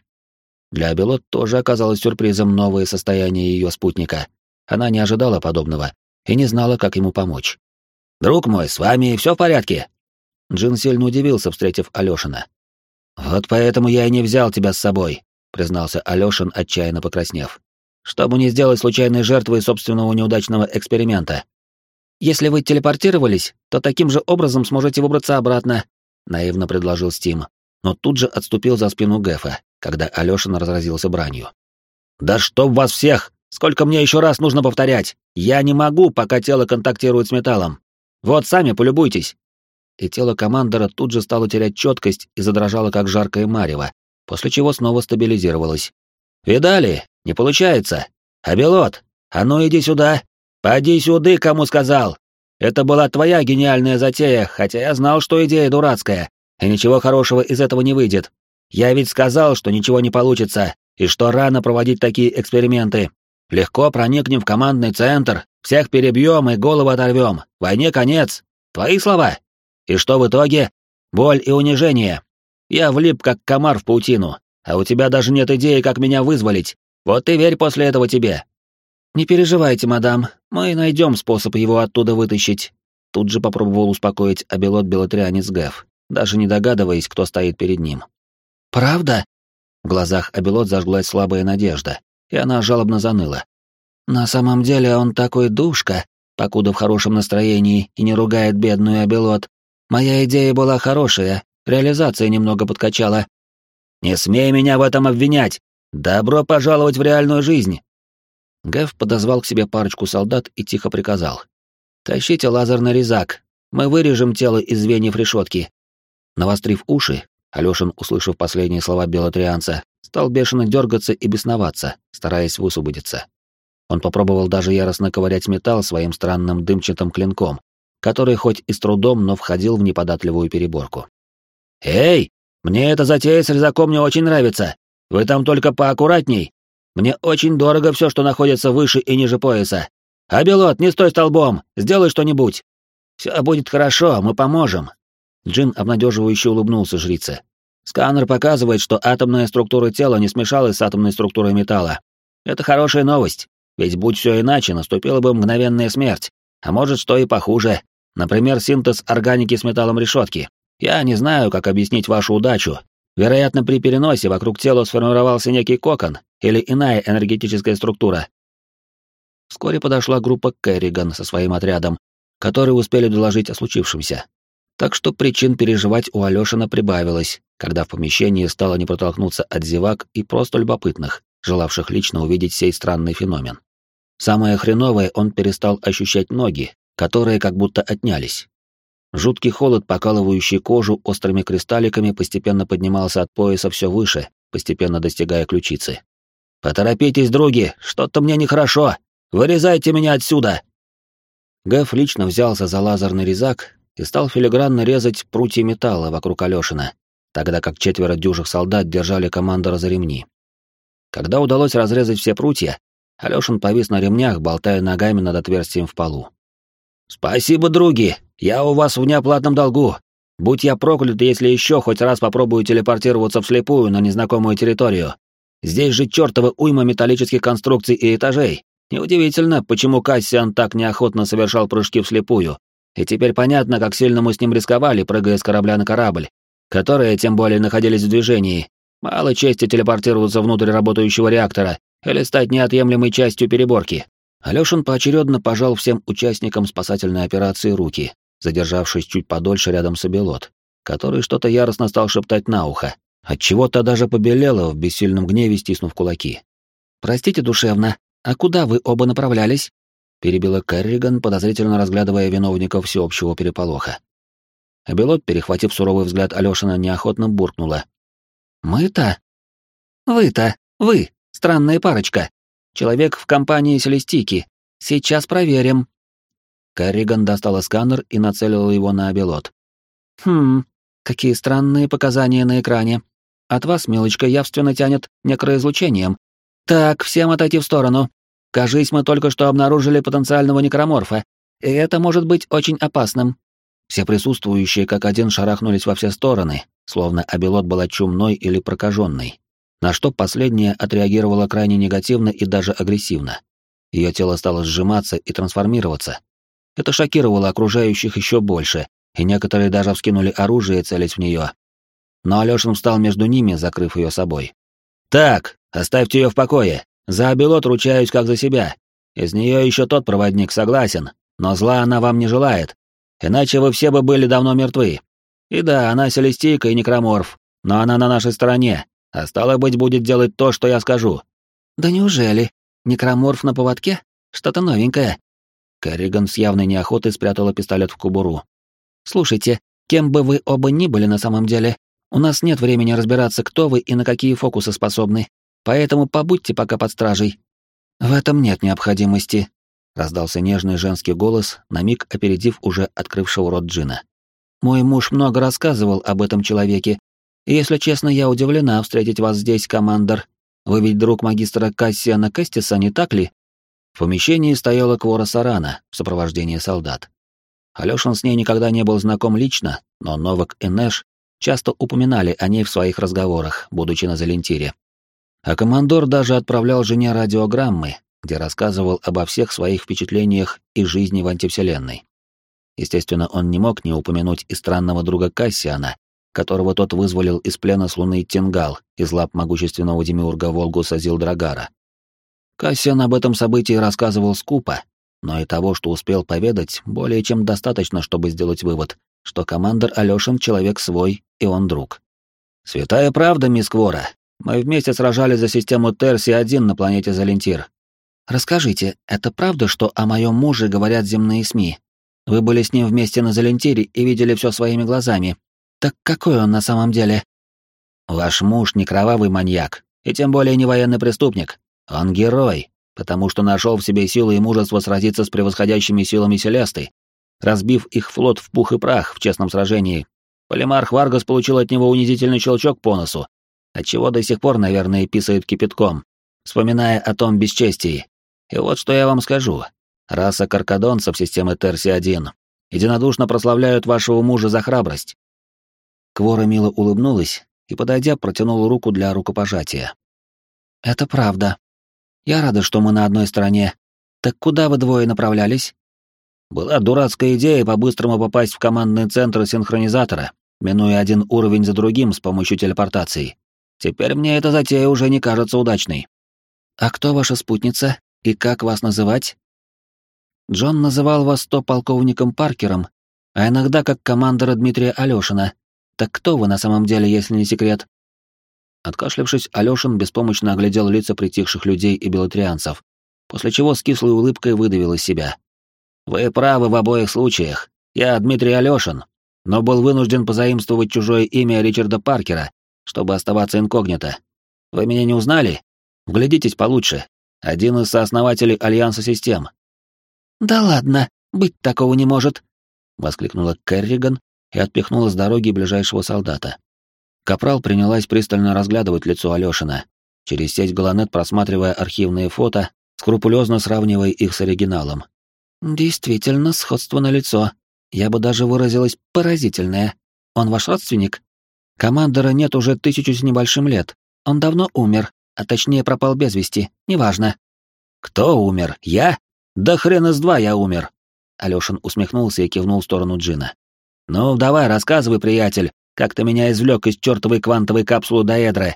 Для Абелот тоже оказалось сюрпризом новое состояние ее спутника. Она не ожидала подобного и не знала, как ему помочь. «Друг мой, с вами все в порядке?» Джин сильно удивился, встретив Алёшина. «Вот поэтому я и не взял тебя с собой», — признался Алёшин, отчаянно покраснев чтобы не сделать случайной жертвой собственного неудачного эксперимента. Если вы телепортировались, то таким же образом сможете выбраться обратно, наивно предложил Стим, но тут же отступил за спину Гэфа, когда Алёшин разразился бранью. Да чтоб вас всех! Сколько мне еще раз нужно повторять? Я не могу, пока тело контактирует с металлом. Вот сами полюбуйтесь. И тело командора тут же стало терять четкость и задрожало как жаркое марево, после чего снова стабилизировалось. Видали? Не получается. Абелот, а ну иди сюда. Поди сюда, кому сказал. Это была твоя гениальная затея, хотя я знал, что идея дурацкая, и ничего хорошего из этого не выйдет. Я ведь сказал, что ничего не получится, и что рано проводить такие эксперименты. Легко проникнем в командный центр, всех перебьем и голову оторвем. Войне конец. Твои слова. И что в итоге? Боль и унижение. Я влип, как комар в паутину, а у тебя даже нет идеи, как меня вызволить. Вот и верь после этого тебе. Не переживайте, мадам, мы найдем способ его оттуда вытащить. Тут же попробовал успокоить обелот белотрианец Гэв, даже не догадываясь, кто стоит перед ним. Правда? В глазах обелот зажглась слабая надежда, и она жалобно заныла. На самом деле он такой душка, покуда в хорошем настроении и не ругает бедную обелот. Моя идея была хорошая, реализация немного подкачала, «Не смей меня в этом обвинять! Добро пожаловать в реальную жизнь!» Гэв подозвал к себе парочку солдат и тихо приказал. «Тащите лазерный резак. Мы вырежем тело из звеньев решетки». Навострив уши, Алёшин, услышав последние слова белотрианца, стал бешено дергаться и бесноваться, стараясь высвободиться. Он попробовал даже яростно ковырять металл своим странным дымчатым клинком, который хоть и с трудом, но входил в неподатливую переборку. «Эй, мне эта затея с резаком не очень нравится. Вы там только поаккуратней. Мне очень дорого все, что находится выше и ниже пояса. А Белот, не стой столбом, сделай что-нибудь. Все будет хорошо, мы поможем. Джин обнадеживающе улыбнулся жрице. Сканер показывает, что атомная структура тела не смешалась с атомной структурой металла. Это хорошая новость, ведь будь все иначе, наступила бы мгновенная смерть. А может, что и похуже. Например, синтез органики с металлом решетки. Я не знаю, как объяснить вашу удачу. Вероятно, при переносе вокруг тела сформировался некий кокон или иная энергетическая структура. Вскоре подошла группа Керриган со своим отрядом, которые успели доложить о случившемся. Так что причин переживать у Алёшина прибавилось, когда в помещении стало не протолкнуться от зевак и просто любопытных, желавших лично увидеть сей странный феномен. Самое хреновое, он перестал ощущать ноги, которые как будто отнялись. Жуткий холод, покалывающий кожу острыми кристалликами, постепенно поднимался от пояса все выше, постепенно достигая ключицы. «Поторопитесь, други, что-то мне нехорошо! Вырезайте меня отсюда!» Гэф лично взялся за лазерный резак и стал филигранно резать прутья металла вокруг Алёшина, тогда как четверо дюжих солдат держали командора за ремни. Когда удалось разрезать все прутья, Алёшин повис на ремнях, болтая ногами над отверстием в полу. «Спасибо, други! Я у вас в неоплатном долгу. Будь я проклят, если еще хоть раз попробую телепортироваться вслепую на незнакомую территорию. Здесь же чертова уйма металлических конструкций и этажей. Неудивительно, почему Кассиан так неохотно совершал прыжки вслепую. И теперь понятно, как сильно мы с ним рисковали, прыгая с корабля на корабль, которые, тем более, находились в движении. Мало чести телепортироваться внутрь работающего реактора или стать неотъемлемой частью переборки. Алёшин поочередно пожал всем участникам спасательной операции руки, задержавшись чуть подольше рядом с Абелот, который что-то яростно стал шептать на ухо, отчего-то даже побелела в бессильном гневе, стиснув кулаки. «Простите душевно, А куда вы оба направлялись?» — перебила Керриган, подозрительно разглядывая виновников всеобщего переполоха. А Белот, перехватив суровый взгляд Алёшина, неохотно буркнула. «Мы-то?» «Вы-то, вы, странная парочка. Человек в компании Селестики. Сейчас проверим». Керриган достала сканер и нацелила его на Абелот. «Хм, какие странные показания на экране. От вас, милочка, явственно тянет некроизлучением. Так, всем отойти в сторону. Кажись, мы только что обнаружили потенциального некроморфа, и это может быть очень опасным. Все присутствующие как один шарахнулись во все стороны, словно Абелот была чумной или прокаженной, на что последняя отреагировала крайне негативно и даже агрессивно. Ее тело стало сжиматься и трансформироваться. Это шокировало окружающих еще больше, и некоторые даже вскинули оружие, целясь в нее. Но Алешин встал между ними, закрыв ее собой. «Так, оставьте ее в покое. За Абелот ручаюсь как за себя. Из нее еще тот проводник согласен, но зла она вам не желает. Иначе вы все бы были давно мертвы. И да, она селестийка и некроморф, но она на нашей стороне, а стало быть, будет делать то, что я скажу». «Да неужели? Некроморф на поводке? Что-то новенькое». Керриган с явной неохотой спрятала пистолет в кобуру. «Слушайте, кем бы вы оба ни были на самом деле, у нас нет времени разбираться, кто вы и на какие фокусы способны, поэтому побудьте пока под стражей». «В этом нет необходимости», раздался нежный женский голос, на миг опередив уже открывшего рот Джина. Мой муж много рассказывал об этом человеке, и, если честно, я удивлена встретить вас здесь, командор. Вы ведь друг магистра Кассиана Кастиса, не так ли? В помещении стояла Квора Сарана в сопровождении солдат. Алёшин с ней никогда не был знаком лично, но Новак и Нэш часто упоминали о ней в своих разговорах, будучи на Залентире. А командор даже отправлял жене радиограммы, где рассказывал обо всех своих впечатлениях и жизни в антивселенной. Естественно, он не мог не упомянуть и странного друга Кассиана, которого тот вызволил из плена с луны Тенгал из лап могущественного демиурга Волгуса Зилдрагара. Кассиан об этом событии рассказывал скупо, но и того, что успел поведать, более чем достаточно, чтобы сделать вывод, что командир Алёшин человек свой, и он друг. «Святая правда, мисс Квора. Мы вместе сражались за систему Терси-1 на планете Залентир. Расскажите, это правда, что о моем муже говорят земные СМИ? Вы были с ним вместе на Залентире и видели все своими глазами. Так какой он на самом деле? Ваш муж не кровавый маньяк, и тем более не военный преступник. Он герой, потому что нашел в себе силы и мужество сразиться с превосходящими силами Селесты, разбив их флот в пух и прах в честном сражении. Полимарх Варгас получил от него унизительный щелчок по носу, отчего до сих пор, наверное, писает кипятком, вспоминая о том бесчестии, и вот что я вам скажу. Раса каркадонцев системы Терси-1 единодушно прославляют вашего мужа за храбрость. Квора мило улыбнулась и, подойдя, протянула руку для рукопожатия. «Это правда. Я рада, что мы на одной стороне. Так куда вы двое направлялись?» Была дурацкая идея по-быстрому попасть в командный центр синхронизатора, минуя один уровень за другим с помощью телепортации. Теперь мне эта затея уже не кажется удачной. «А кто ваша спутница?» И как вас называть? Джон называл вас то полковником Паркером, а иногда как командора Дмитрия Алёшина. Так кто вы на самом деле, если не секрет? Откашлявшись, Алёшин беспомощно оглядел лица притихших людей и белотрианцев, после чего с кислой улыбкой выдавил из себя. «Вы правы в обоих случаях. Я Дмитрий Алёшин, но был вынужден позаимствовать чужое имя Ричарда Паркера, чтобы оставаться инкогнито. Вы меня не узнали? Вглядитесь получше, один из сооснователей Альянса систем. «Да ладно, быть такого не может!» — воскликнула Керриган и отпихнула с дороги ближайшего солдата. Капрал принялась пристально разглядывать лицо Алёшина, через сеть Галанет просматривая архивные фото, скрупулезно сравнивая их с оригиналом. «Действительно, сходство на лицо. Я бы даже выразилась поразительное. Он ваш родственник? Командора нет уже тысячу с небольшим лет. Он давно умер, а точнее пропал без вести, неважно. Кто умер? Я? Да хрен из два я умер. Алёшин усмехнулся и кивнул в сторону Джина. Ну, давай, рассказывай, приятель, как ты меня извлек из чертовой квантовой капсулы Доэдры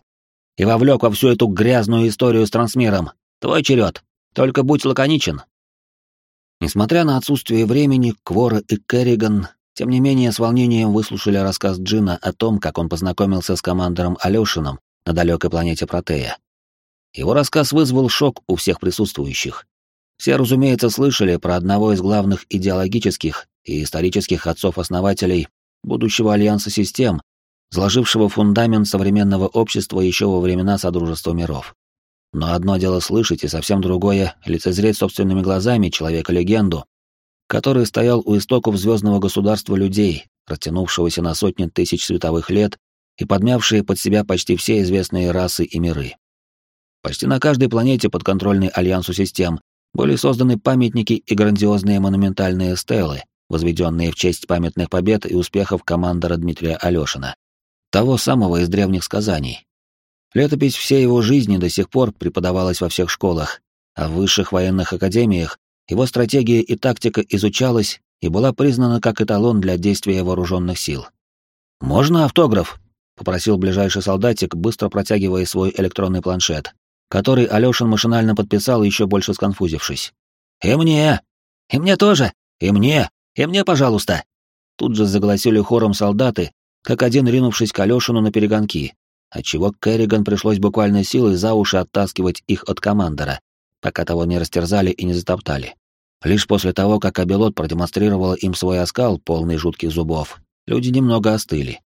и вовлек во всю эту грязную историю с трансмиром. Твой черед. Только будь лаконичен. Несмотря на отсутствие времени, Квора и Керриган, тем не менее, с волнением выслушали рассказ Джина о том, как он познакомился с командором Алёшином на далекой планете Протея. Его рассказ вызвал шок у всех присутствующих. Все, разумеется, слышали про одного из главных идеологических и исторических отцов-основателей будущего альянса систем, заложившего фундамент современного общества еще во времена Содружества миров. Но одно дело слышать, и совсем другое — лицезреть собственными глазами человека-легенду, который стоял у истоков звездного государства людей, растянувшегося на сотни тысяч световых лет и подмявшие под себя почти все известные расы и миры. Почти на каждой планете подконтрольной Альянсу систем были созданы памятники и грандиозные монументальные стелы, возведенные в честь памятных побед и успехов командора Дмитрия Алешина, того самого из древних сказаний. Летопись всей его жизни до сих пор преподавалась во всех школах, а в высших военных академиях его стратегия и тактика изучалась и была признана как эталон для действия вооруженных сил. «Можно автограф?» — попросил ближайший солдатик, быстро протягивая свой электронный планшет, который Алёшин машинально подписал, еще больше сконфузившись. «И мне! И мне тоже! И мне! И мне, пожалуйста!» Тут же заголосили хором солдаты, как один ринувшись к Алёшину на перегонки, отчего Керриган пришлось буквально силой за уши оттаскивать их от командора, пока того не растерзали и не затоптали. Лишь после того, как Абелот продемонстрировал им свой оскал, полный жутких зубов, люди немного остыли.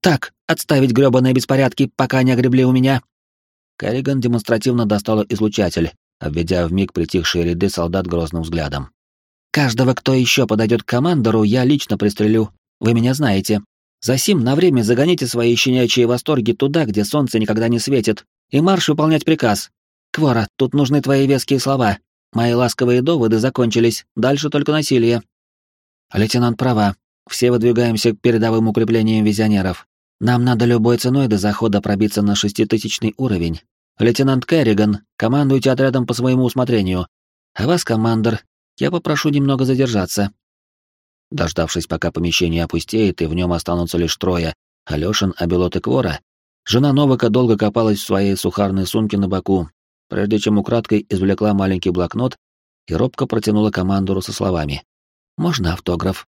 «Так, отставить грёбаные беспорядки, пока не огребли у меня!» Карриган демонстративно достала излучатель, обведя вмиг притихшие ряды солдат грозным взглядом. «Каждого, кто еще подойдет к командору, я лично пристрелю. Вы меня знаете. Засим на время загоните свои щенячьи восторги туда, где солнце никогда не светит, и марш выполнять приказ. Квора, тут нужны твои веские слова. Мои ласковые доводы закончились, дальше только насилие. Лейтенант права. Все выдвигаемся к передовым укреплениям визионеров. Нам надо любой ценой до захода пробиться на шеститысячный уровень. Лейтенант Керриган, командуйте отрядом по своему усмотрению. А вас, командир, я попрошу немного задержаться. Дождавшись, пока помещение опустеет и в нем останутся лишь трое, Алёшин, Абелот и Квора, жена Новака долго копалась в своей сухарной сумке на боку, прежде чем украдкой извлекла маленький блокнот и робко протянула командору со словами «Можно автограф?».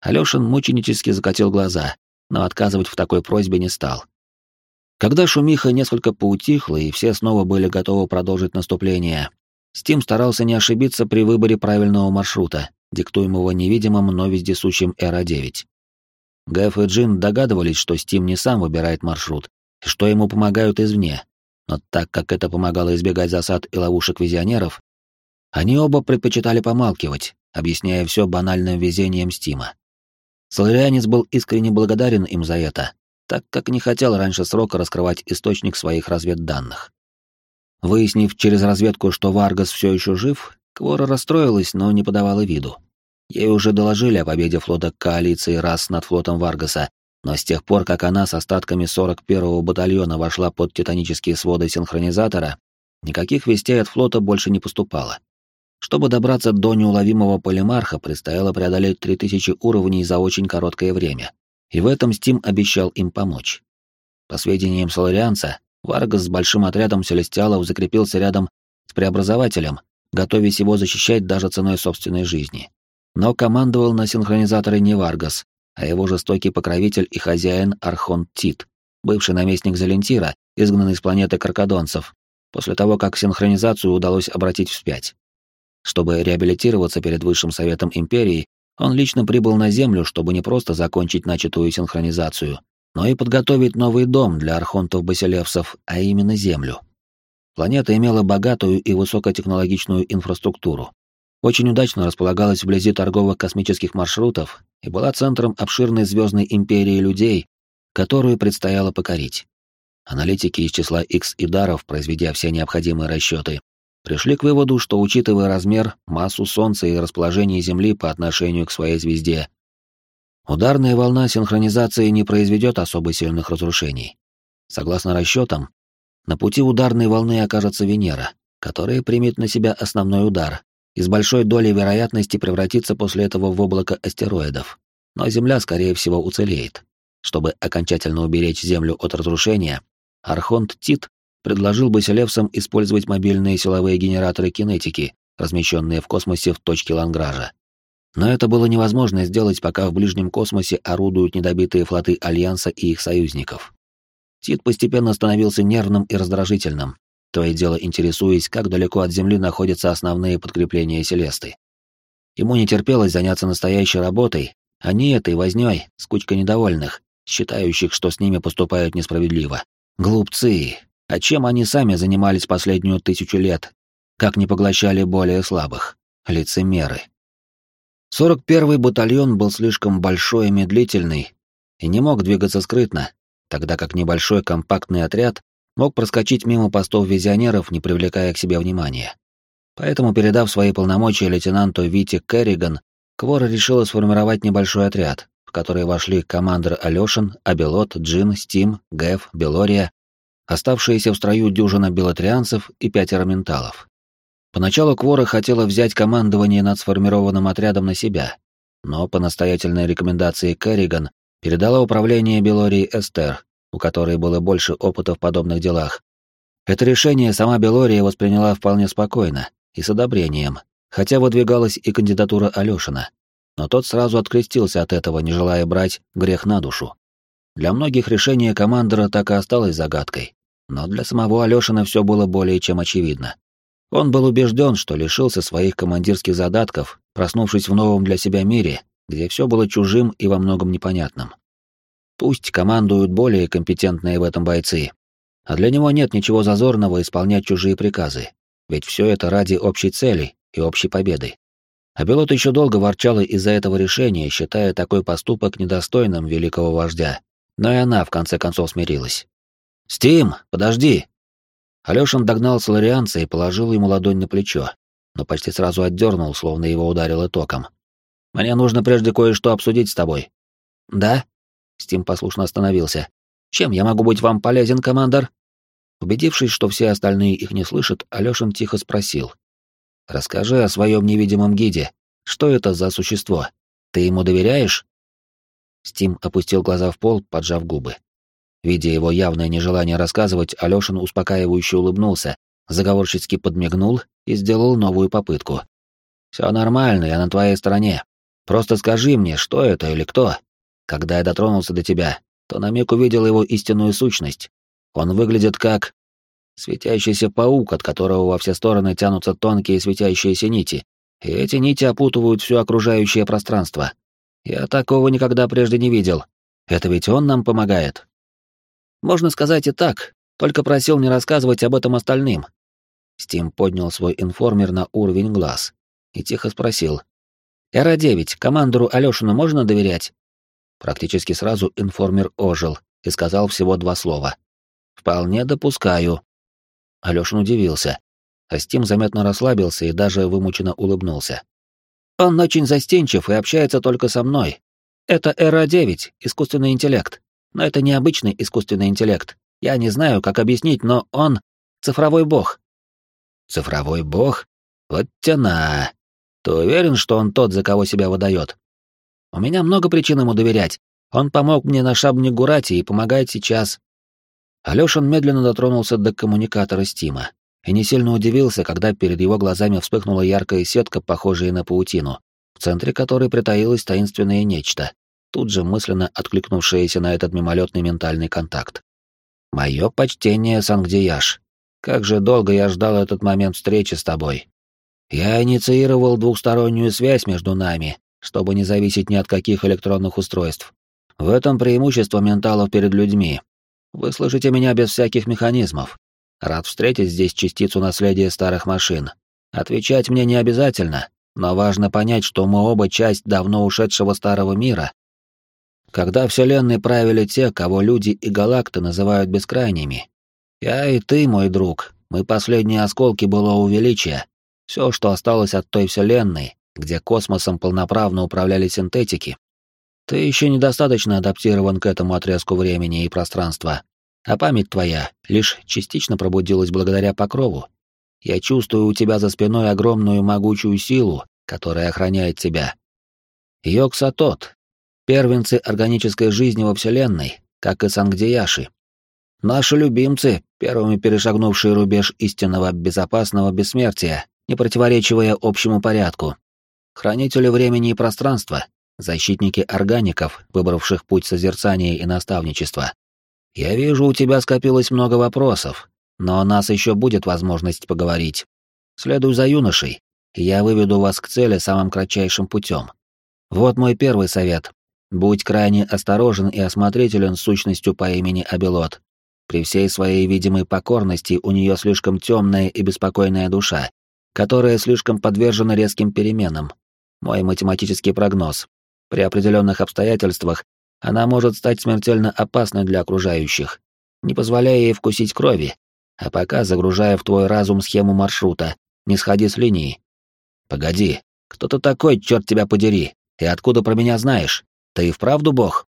Алёшин мученически закатил глаза, но отказывать в такой просьбе не стал. Когда шумиха несколько поутихла и все снова были готовы продолжить наступление, Стим старался не ошибиться при выборе правильного маршрута, диктуемого невидимым, но вездесущим Эра-9. Гэф и Джин догадывались, что Стим не сам выбирает маршрут, что ему помогают извне, но так как это помогало избегать засад и ловушек визионеров, они оба предпочитали помалкивать, объясняя все банальным везением Стима. Соларианец был искренне благодарен им за это, так как не хотел раньше срока раскрывать источник своих разведданных. Выяснив через разведку, что Варгас все еще жив, Квора расстроилась, но не подавала виду. Ей уже доложили о победе флота коалиции раз над флотом Варгаса, но с тех пор, как она с остатками 41-го батальона вошла под титанические своды синхронизатора, никаких вестей от флота больше не поступало. Чтобы добраться до неуловимого полимарха, предстояло преодолеть 3000 уровней за очень короткое время. И в этом Стим обещал им помочь. По сведениям Соларианца, Варгас с большим отрядом селестиалов закрепился рядом с преобразователем, готовясь его защищать даже ценой собственной жизни. Но командовал на синхронизаторе не Варгас, а его жестокий покровитель и хозяин Архон Тит, бывший наместник Залентира, изгнанный с планеты Каркадонцев, после того, как синхронизацию удалось обратить вспять. Чтобы реабилитироваться перед Высшим Советом Империи, он лично прибыл на Землю, чтобы не просто закончить начатую синхронизацию, но и подготовить новый дом для архонтов-басилевсов, а именно Землю. Планета имела богатую и высокотехнологичную инфраструктуру, очень удачно располагалась вблизи торговых космических маршрутов и была центром обширной звездной империи людей, которую предстояло покорить. Аналитики из числа X и даров, произведя все необходимые расчеты, пришли к выводу, что, учитывая размер, массу Солнца и расположение Земли по отношению к своей звезде, ударная волна синхронизации не произведет особо сильных разрушений. Согласно расчетам, на пути ударной волны окажется Венера, которая примет на себя основной удар, и с большой долей вероятности превратится после этого в облако астероидов. Но Земля, скорее всего, уцелеет. Чтобы окончательно уберечь Землю от разрушения, Архонт Тит предложил Басилевсам использовать мобильные силовые генераторы кинетики, размещенные в космосе в точке Лангража. Но это было невозможно сделать, пока в ближнем космосе орудуют недобитые флоты Альянса и их союзников. Тит постепенно становился нервным и раздражительным, то и дело интересуясь, как далеко от Земли находятся основные подкрепления Селесты. Ему не терпелось заняться настоящей работой, а не этой вознёй с кучкой недовольных, считающих, что с ними поступают несправедливо. Глупцы! А чем они сами занимались последнюю тысячу лет? Как не поглощали более слабых? Лицемеры. 41-й батальон был слишком большой и медлительный и не мог двигаться скрытно, тогда как небольшой компактный отряд мог проскочить мимо постов визионеров, не привлекая к себе внимания. Поэтому, передав свои полномочия лейтенанту Вите Керриган, Квора решила сформировать небольшой отряд, в который вошли командир Алёшин, Абелот, Джин, Стим, Гэв, Белория, оставшиеся в строю дюжина белотрианцев и пятеро менталов. Поначалу Квора хотела взять командование над сформированным отрядом на себя, но по настоятельной рекомендации Керриган передала управление Белории Эстер, у которой было больше опыта в подобных делах. Это решение сама Белория восприняла вполне спокойно и с одобрением, хотя выдвигалась и кандидатура Алёшина. Но тот сразу открестился от этого, не желая брать грех на душу. Для многих решение командора так и осталось загадкой, но для самого Алёшина все было более чем очевидно. Он был убежден, что лишился своих командирских задатков, проснувшись в новом для себя мире, где все было чужим и во многом непонятным. Пусть командуют более компетентные в этом бойцы, а для него нет ничего зазорного исполнять чужие приказы, ведь все это ради общей цели и общей победы. А пилот еще долго ворчала из-за этого решения, считая такой поступок недостойным великого вождя, но и она в конце концов смирилась. «Стим, подожди!» Алёшин догнал соларианца и положил ему ладонь на плечо, но почти сразу отдернул, словно его ударило током. Мне нужно прежде кое-что обсудить с тобой. Да? Стим послушно остановился. Чем я могу быть вам полезен, командор? Убедившись, что все остальные их не слышат, Алёшин тихо спросил. «Расскажи о своем невидимом гиде. Что это за существо? Ты ему доверяешь?» Стим опустил глаза в пол, поджав губы. Видя его явное нежелание рассказывать, Алёшин успокаивающе улыбнулся, заговорщицки подмигнул и сделал новую попытку. «Все нормально, я на твоей стороне. Просто скажи мне, что это или кто. Когда я дотронулся до тебя, то на миг увидел его истинную сущность. Он выглядит как светящийся паук, от которого во все стороны тянутся тонкие светящиеся нити, и эти нити опутывают все окружающее пространство. Я такого никогда прежде не видел. Это ведь он нам помогает. Можно сказать и так, только просил не рассказывать об этом остальным. Стим поднял свой информер на уровень глаз и тихо спросил, «Эра-9, командору Алёшину можно доверять?» Практически сразу информер ожил и сказал всего два слова. «Вполне допускаю». Алёшин удивился, а Стим заметно расслабился и даже вымученно улыбнулся. «Он очень застенчив и общается только со мной. Это Эра-9, искусственный интеллект. Но это необычный искусственный интеллект. Я не знаю, как объяснить, но он — цифровой бог». «Цифровой бог? Вот тяна!» Ты уверен, что он тот, за кого себя выдает? У меня много причин ему доверять. Он помог мне на шабне Гурати и помогает сейчас. Алёшин медленно дотронулся до коммуникатора Стима и не сильно удивился, когда перед его глазами вспыхнула яркая сетка, похожая на паутину, в центре которой притаилось таинственное нечто, тут же мысленно откликнувшееся на этот мимолетный ментальный контакт. «Мое почтение, Сангдияш. Как же долго я ждал этот момент встречи с тобой. Я инициировал двухстороннюю связь между нами, чтобы не зависеть ни от каких электронных устройств. В этом преимущество менталов перед людьми. Вы слышите меня без всяких механизмов. Рад встретить здесь частицу наследия старых машин. Отвечать мне не обязательно, но важно понять, что мы оба часть давно ушедшего старого мира. Когда Вселенной правили те, кого люди и галакты называют бескрайними. Я и ты, мой друг, мы последние осколки былого величия, все, что осталось от той вселенной, где космосом полноправно управляли синтетики. Ты еще недостаточно адаптирован к этому отрезку времени и пространства, а память твоя лишь частично пробудилась благодаря покрову. Я чувствую у тебя за спиной огромную могучую силу, которая охраняет тебя. Йокса тот, первенцы органической жизни во Вселенной, как и Сангдияши. Наши любимцы, первыми перешагнувшие рубеж истинного безопасного бессмертия не противоречивая общему порядку. Хранители времени и пространства, защитники органиков, выбравших путь созерцания и наставничества. Я вижу, у тебя скопилось много вопросов, но у нас еще будет возможность поговорить. Следуй за юношей, и я выведу вас к цели самым кратчайшим путем. Вот мой первый совет. Будь крайне осторожен и осмотрителен с сущностью по имени Абелот. При всей своей видимой покорности у нее слишком темная и беспокойная душа, которая слишком подвержена резким переменам. Мой математический прогноз. При определенных обстоятельствах она может стать смертельно опасной для окружающих, не позволяя ей вкусить крови, а пока загружая в твой разум схему маршрута, не сходи с линии. Погоди, кто ты такой, черт тебя подери, и откуда про меня знаешь? Ты и вправду бог?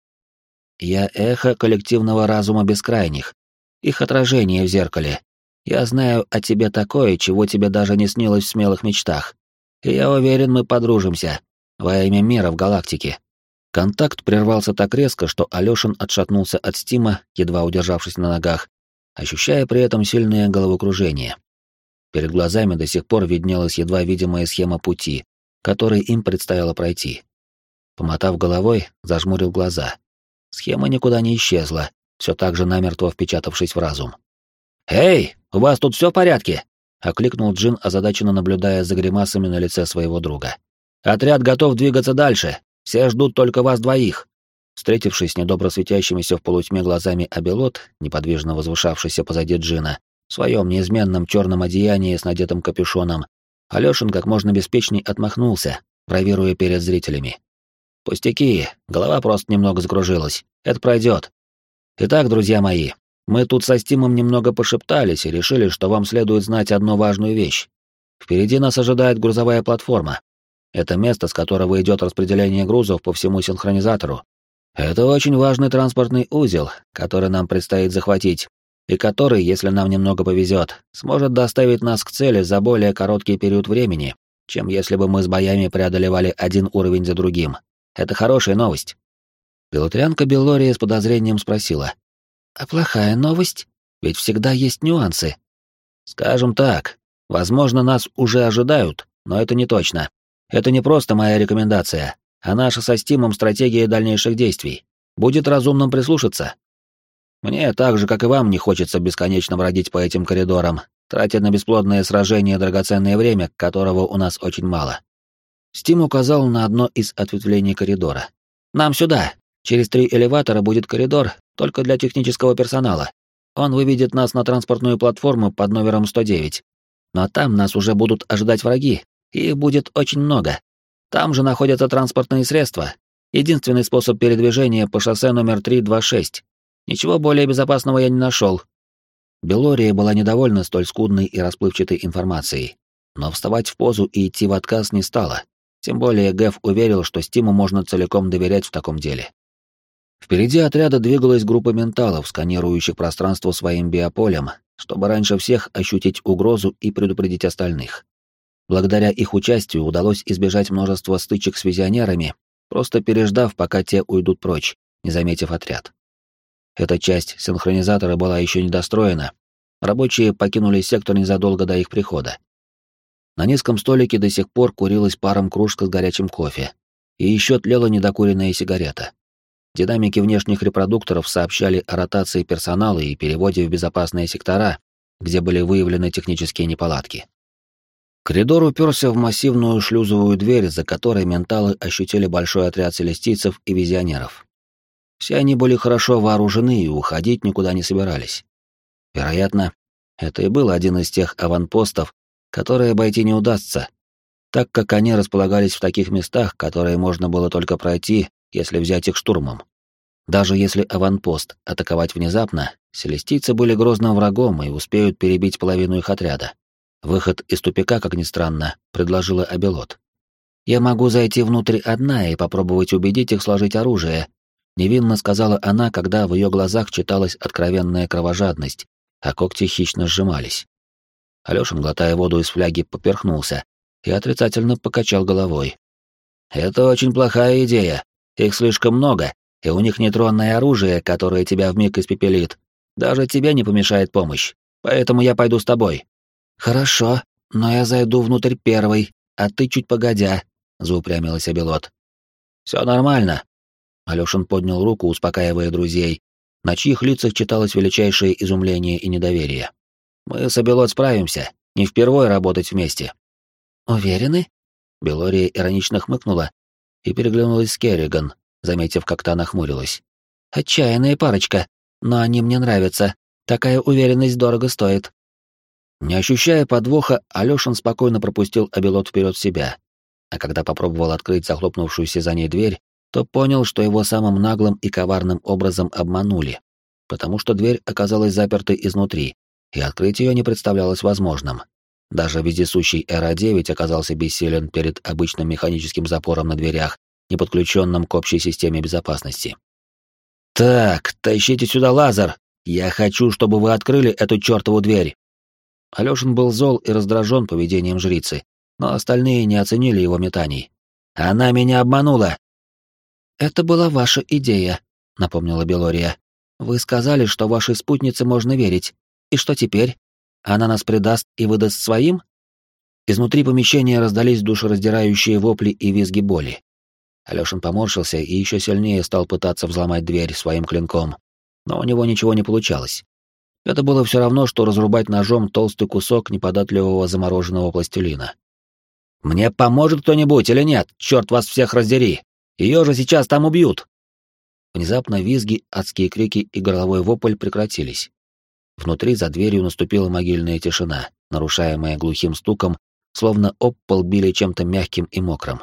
Я эхо коллективного разума бескрайних, их отражение в зеркале. Я знаю о тебе такое, чего тебе даже не снилось в смелых мечтах. И я уверен, мы подружимся. Во имя мира в галактике. Контакт прервался так резко, что Алёшин отшатнулся от Стима, едва удержавшись на ногах, ощущая при этом сильное головокружение. Перед глазами до сих пор виднелась едва видимая схема пути, который им предстояло пройти. Помотав головой, зажмурил глаза. Схема никуда не исчезла, все так же намертво впечатавшись в разум. «Эй, у вас тут все в порядке?» — окликнул Джин, озадаченно наблюдая за гримасами на лице своего друга. «Отряд готов двигаться дальше. Все ждут только вас двоих». Встретившись с недобро светящимися в полутьме глазами Абелот, неподвижно возвышавшийся позади Джина, в своем неизменном черном одеянии с надетым капюшоном, Алешин как можно беспечней отмахнулся, бравируя перед зрителями. «Пустяки, голова просто немного закружилась. Это пройдет. Итак, друзья мои, мы тут со Стимом немного пошептались и решили, что вам следует знать одну важную вещь. Впереди нас ожидает грузовая платформа. Это место, с которого идет распределение грузов по всему синхронизатору. Это очень важный транспортный узел, который нам предстоит захватить, и который, если нам немного повезет, сможет доставить нас к цели за более короткий период времени, чем если бы мы с боями преодолевали один уровень за другим. Это хорошая новость. Пилотрианка Белория с подозрением спросила. «А плохая новость? Ведь всегда есть нюансы». «Скажем так, возможно, нас уже ожидают, но это не точно. Это не просто моя рекомендация, а наша со Стимом стратегия дальнейших действий. Будет разумным прислушаться. Мне так же, как и вам, не хочется бесконечно бродить по этим коридорам, тратя на бесплодные сражения драгоценное время, которого у нас очень мало. Стим указал на одно из ответвлений коридора. «Нам сюда. Через три элеватора будет коридор только для технического персонала. Он выведет нас на транспортную платформу под номером 109. Но там нас уже будут ожидать враги, и их будет очень много. Там же находятся транспортные средства. Единственный способ передвижения по шоссе номер 326. Ничего более безопасного я не нашел. Белория была недовольна столь скудной и расплывчатой информацией, но вставать в позу и идти в отказ не стала. Тем более Гэв уверил, что Стиму можно целиком доверять в таком деле. Впереди отряда двигалась группа менталов, сканирующих пространство своим биополем, чтобы раньше всех ощутить угрозу и предупредить остальных. Благодаря их участию удалось избежать множества стычек с визионерами, просто переждав, пока те уйдут прочь, не заметив отряд. Эта часть синхронизатора была еще недостроена. Рабочие покинули сектор незадолго до их прихода. На низком столике до сих пор курилась паром кружка с горячим кофе. И еще тлела недокуренная сигарета. Динамики внешних репродукторов сообщали о ротации персонала и переводе в безопасные сектора, где были выявлены технические неполадки. Коридор уперся в массивную шлюзовую дверь, за которой менталы ощутили большой отряд селестийцев и визионеров. Все они были хорошо вооружены и уходить никуда не собирались. Вероятно, это и был один из тех аванпостов, которые обойти не удастся, так как они располагались в таких местах, которые можно было только пройти, если взять их штурмом. Даже если аванпост атаковать внезапно, селестийцы были грозным врагом и успеют перебить половину их отряда. Выход из тупика, как ни странно, предложила Абелот. «Я могу зайти внутрь одна и попробовать убедить их сложить оружие», невинно сказала она, когда в ее глазах читалась откровенная кровожадность, а когти хищно сжимались. Алёшин, глотая воду из фляги, поперхнулся и отрицательно покачал головой. «Это очень плохая идея. Их слишком много, и у них нейтронное оружие, которое тебя вмиг испепелит. Даже тебе не помешает помощь. Поэтому я пойду с тобой». «Хорошо, но я зайду внутрь первой, а ты чуть погодя», — заупрямилась Абелот. «Все нормально». Алёшин поднял руку, успокаивая друзей, на чьих лицах читалось величайшее изумление и недоверие. Мы с Абелот справимся, не впервой работать вместе». «Уверены?» Белория иронично хмыкнула и переглянулась с Керриган, заметив, как та нахмурилась. «Отчаянная парочка, но они мне нравятся. Такая уверенность дорого стоит». Не ощущая подвоха, Алёшин спокойно пропустил Абелот вперед себя, а когда попробовал открыть захлопнувшуюся за ней дверь, то понял, что его самым наглым и коварным образом обманули, потому что дверь оказалась запертой изнутри, и открыть ее не представлялось возможным. Даже вездесущий Эра-9 оказался бессилен перед обычным механическим запором на дверях, не подключенным к общей системе безопасности. «Так, тащите сюда лазер! Я хочу, чтобы вы открыли эту чертову дверь!» Алёшин был зол и раздражен поведением жрицы, но остальные не оценили его метаний. «Она меня обманула!» «Это была ваша идея», — напомнила Белория. «Вы сказали, что вашей спутнице можно верить. И что теперь? Она нас предаст и выдаст своим?» Изнутри помещения раздались душераздирающие вопли и визги боли. Алёшин поморщился и еще сильнее стал пытаться взломать дверь своим клинком, но у него ничего не получалось. Это было все равно, что разрубать ножом толстый кусок неподатливого замороженного пластилина. «Мне поможет кто-нибудь или нет? Черт вас всех раздери! Ее же сейчас там убьют!» Внезапно визги, адские крики и горловой вопль прекратились. Внутри за дверью наступила могильная тишина, нарушаемая глухим стуком, словно об пол били чем-то мягким и мокрым.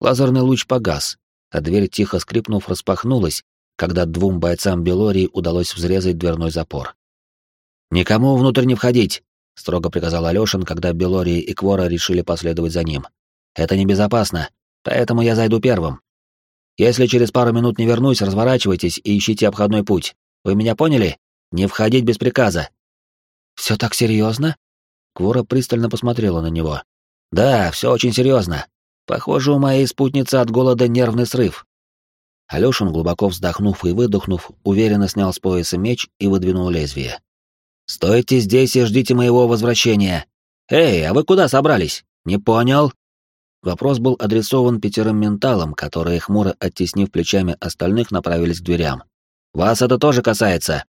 Лазерный луч погас, а дверь, тихо скрипнув, распахнулась, когда двум бойцам Белории удалось взрезать дверной запор. «Никому внутрь не входить!» — строго приказал Алёшин, когда Белория и Квора решили последовать за ним. «Это небезопасно, поэтому я зайду первым. Если через пару минут не вернусь, разворачивайтесь и ищите обходной путь. Вы меня поняли? Не входить без приказа!» «Все так серьезно?» Квора пристально посмотрела на него. «Да, все очень серьезно. Похоже, у моей спутницы от голода нервный срыв. Алёшин, глубоко вздохнув и выдохнув, уверенно снял с пояса меч и выдвинул лезвие. «Стойте здесь и ждите моего возвращения! Эй, а вы куда собрались? Не понял?» Вопрос был адресован пятерым менталам, которые, хмуро оттеснив плечами остальных, направились к дверям. «Вас это тоже касается?»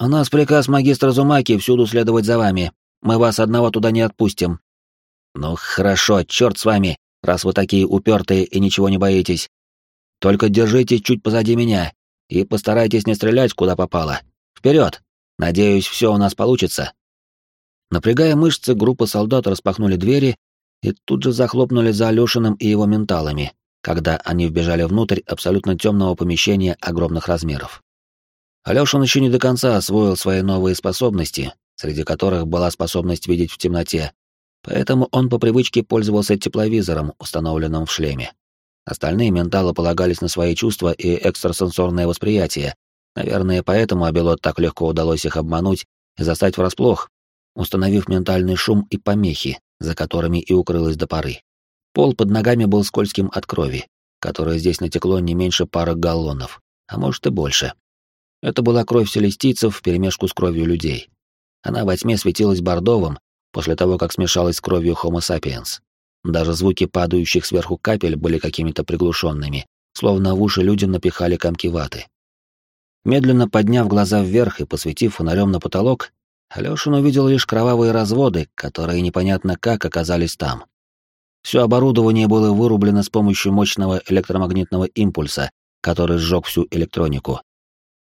«У нас приказ магистра Зумаки всюду следовать за вами. Мы вас одного туда не отпустим». «Ну хорошо, черт с вами раз вы такие упертые и ничего не боитесь. Только держитесь чуть позади меня и постарайтесь не стрелять куда попало. Вперед! Надеюсь, все у нас получится. Напрягая мышцы, группа солдат распахнули двери и тут же захлопнули за Алешиным и его менталами, когда они вбежали внутрь абсолютно темного помещения огромных размеров. Алешин еще не до конца освоил свои новые способности, среди которых была способность видеть в темноте, Поэтому он по привычке пользовался тепловизором, установленным в шлеме. Остальные менталы полагались на свои чувства и экстрасенсорное восприятие. Наверное, поэтому Абелот так легко удалось их обмануть и застать врасплох, установив ментальный шум и помехи, за которыми и укрылась до поры. Пол под ногами был скользким от крови, которая здесь натекло не меньше пары галлонов, а может и больше. Это была кровь селестийцев вперемешку с кровью людей. Она во тьме светилась бордовым, после того, как смешалась с кровью Homo sapiens. Даже звуки падающих сверху капель были какими-то приглушенными, словно в уши людям напихали комки ваты. Медленно подняв глаза вверх и посветив фонарем на потолок, Алёшин увидел лишь кровавые разводы, которые непонятно как оказались там. Все оборудование было вырублено с помощью мощного электромагнитного импульса, который сжег всю электронику.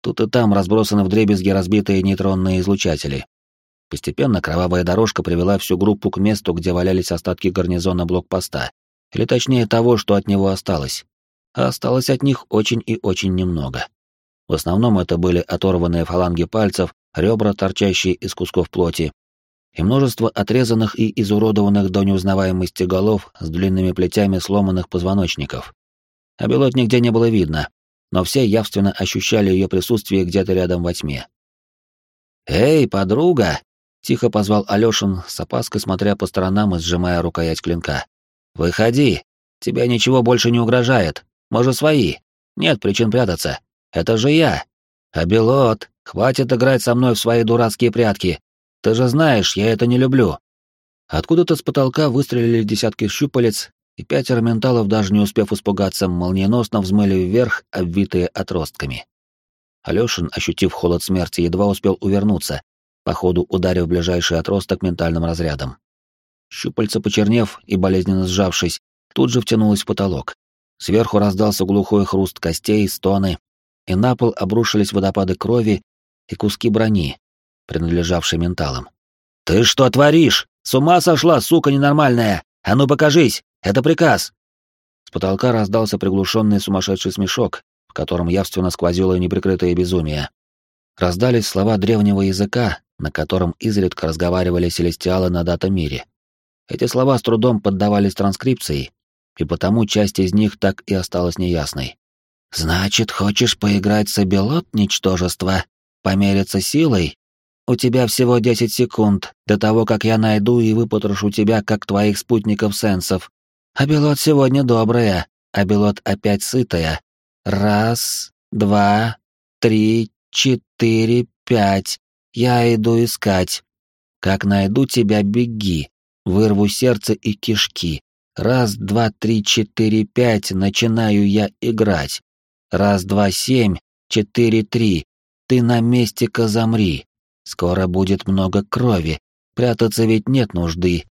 Тут и там разбросаны вдребезги разбитые нейтронные излучатели, Постепенно кровавая дорожка привела всю группу к месту, где валялись остатки гарнизона блокпоста, или точнее того, что от него осталось. А осталось от них очень и очень немного. В основном это были оторванные фаланги пальцев, ребра, торчащие из кусков плоти, и множество отрезанных и изуродованных до неузнаваемости голов с длинными плетями сломанных позвоночников. А белот нигде не было видно, но все явственно ощущали ее присутствие где-то рядом во тьме. «Эй, подруга!» Тихо позвал Алёшин, с опаской смотря по сторонам и сжимая рукоять клинка. «Выходи! Тебе ничего больше не угрожает. Может, свои. Нет причин прятаться. Это же я. А Белот, хватит играть со мной в свои дурацкие прятки. Ты же знаешь, я это не люблю». Откуда-то с потолка выстрелили десятки щупалец, и пятеро менталов, даже не успев испугаться, молниеносно взмыли вверх, обвитые отростками. Алёшин, ощутив холод смерти, едва успел увернуться, походу ударив ближайший отросток ментальным разрядом. Щупальца, почернев и болезненно сжавшись, тут же втянулось в потолок. Сверху раздался глухой хруст костей, стоны, и на пол обрушились водопады крови и куски брони, принадлежавшие менталам. «Ты что творишь? С ума сошла, сука ненормальная! А ну покажись! Это приказ!» С потолка раздался приглушенный сумасшедший смешок, в котором явственно сквозило неприкрытое безумие. Раздались слова древнего языка, на котором изредка разговаривали селестиалы на дата-мире. Эти слова с трудом поддавались транскрипции, и потому часть из них так и осталась неясной. «Значит, хочешь поиграть с обелот, ничтожество? Помериться силой? У тебя всего десять секунд до того, как я найду и выпотрошу тебя, как твоих спутников-сенсов. Обелот сегодня добрая, обелот опять сытая. Раз, два, три, четыре, пять. Я иду искать. Как найду тебя, беги. Вырву сердце и кишки. Раз, два, три, четыре, пять, начинаю я играть. Раз, два, семь, четыре, три. Ты на месте-ка замри. Скоро будет много крови. Прятаться ведь нет нужды.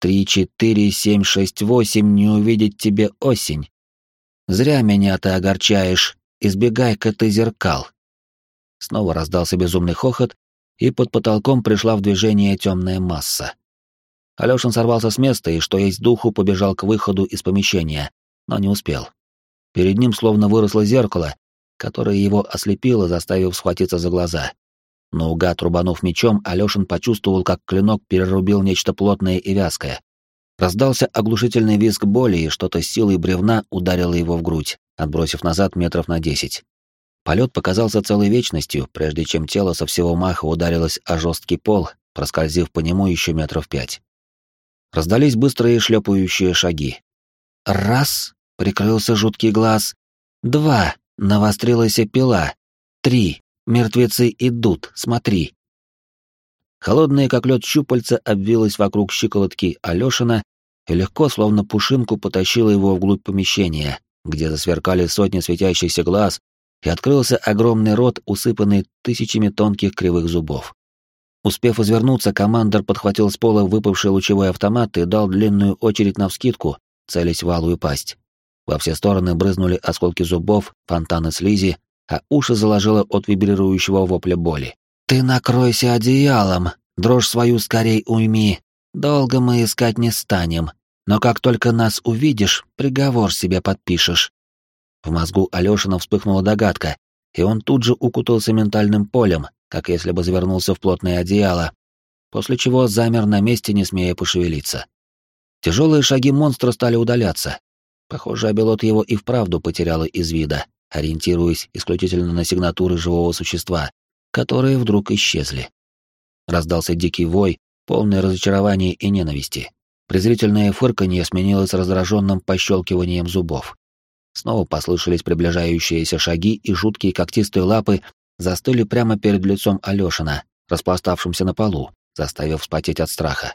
Три, четыре, семь, шесть, восемь, не увидеть тебе осень. Зря меня ты огорчаешь. Избегай-ка ты зеркал. Снова раздался безумный хохот, и под потолком пришла в движение темная масса. Алёшин сорвался с места и, что есть духу, побежал к выходу из помещения, но не успел. Перед ним словно выросло зеркало, которое его ослепило, заставив схватиться за глаза. Но угад рубанув мечом, Алёшин почувствовал, как клинок перерубил нечто плотное и вязкое. Раздался оглушительный визг боли, и что-то силой бревна ударило его в грудь, отбросив назад метров на десять. Полет показался целой вечностью, прежде чем тело со всего маха ударилось о жесткий пол, проскользив по нему еще метров пять. Раздались быстрые шлепающие шаги. Раз — прикрылся жуткий глаз. Два — навострилась пила. Три — мертвецы идут, смотри. Холодное, как лед, щупальца обвилось вокруг щиколотки Алешина и легко, словно пушинку, потащило его вглубь помещения, где засверкали сотни светящихся глаз, и открылся огромный рот, усыпанный тысячами тонких кривых зубов. Успев извернуться, командор подхватил с пола выпавший лучевой автомат и дал длинную очередь навскидку, целясь в алую пасть. Во все стороны брызнули осколки зубов, фонтаны слизи, а уши заложило от вибрирующего вопля боли. «Ты накройся одеялом, дрожь свою скорей уйми. Долго мы искать не станем, но как только нас увидишь, приговор себе подпишешь». В мозгу Алёшина вспыхнула догадка, и он тут же укутался ментальным полем, как если бы завернулся в плотное одеяло, после чего замер на месте, не смея пошевелиться. Тяжелые шаги монстра стали удаляться. Похоже, Абелот его и вправду потеряла из вида, ориентируясь исключительно на сигнатуры живого существа, которые вдруг исчезли. Раздался дикий вой, полное разочарование и ненависти. Презрительное фырканье сменилось раздраженным пощелкиванием зубов. Снова послышались приближающиеся шаги и жуткие когтистые лапы застыли прямо перед лицом Алёшина, распластавшимся на полу, заставив вспотеть от страха.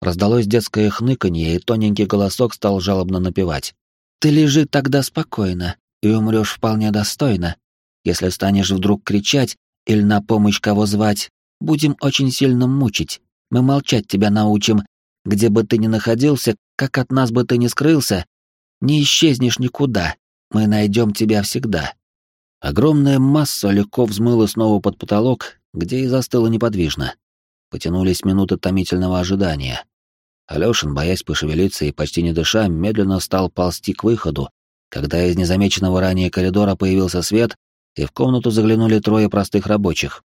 Раздалось детское хныканье, и тоненький голосок стал жалобно напевать. «Ты лежи тогда спокойно, и умрёшь вполне достойно. Если станешь вдруг кричать или на помощь кого звать, будем очень сильно мучить. Мы молчать тебя научим. Где бы ты ни находился, как от нас бы ты ни скрылся, не исчезнешь никуда. Мы найдем тебя всегда. Огромная масса легко взмыла снова под потолок, где и застыла неподвижно. Потянулись минуты томительного ожидания. Алёшин, боясь пошевелиться и почти не дыша, медленно стал ползти к выходу, когда из незамеченного ранее коридора появился свет, и в комнату заглянули трое простых рабочих,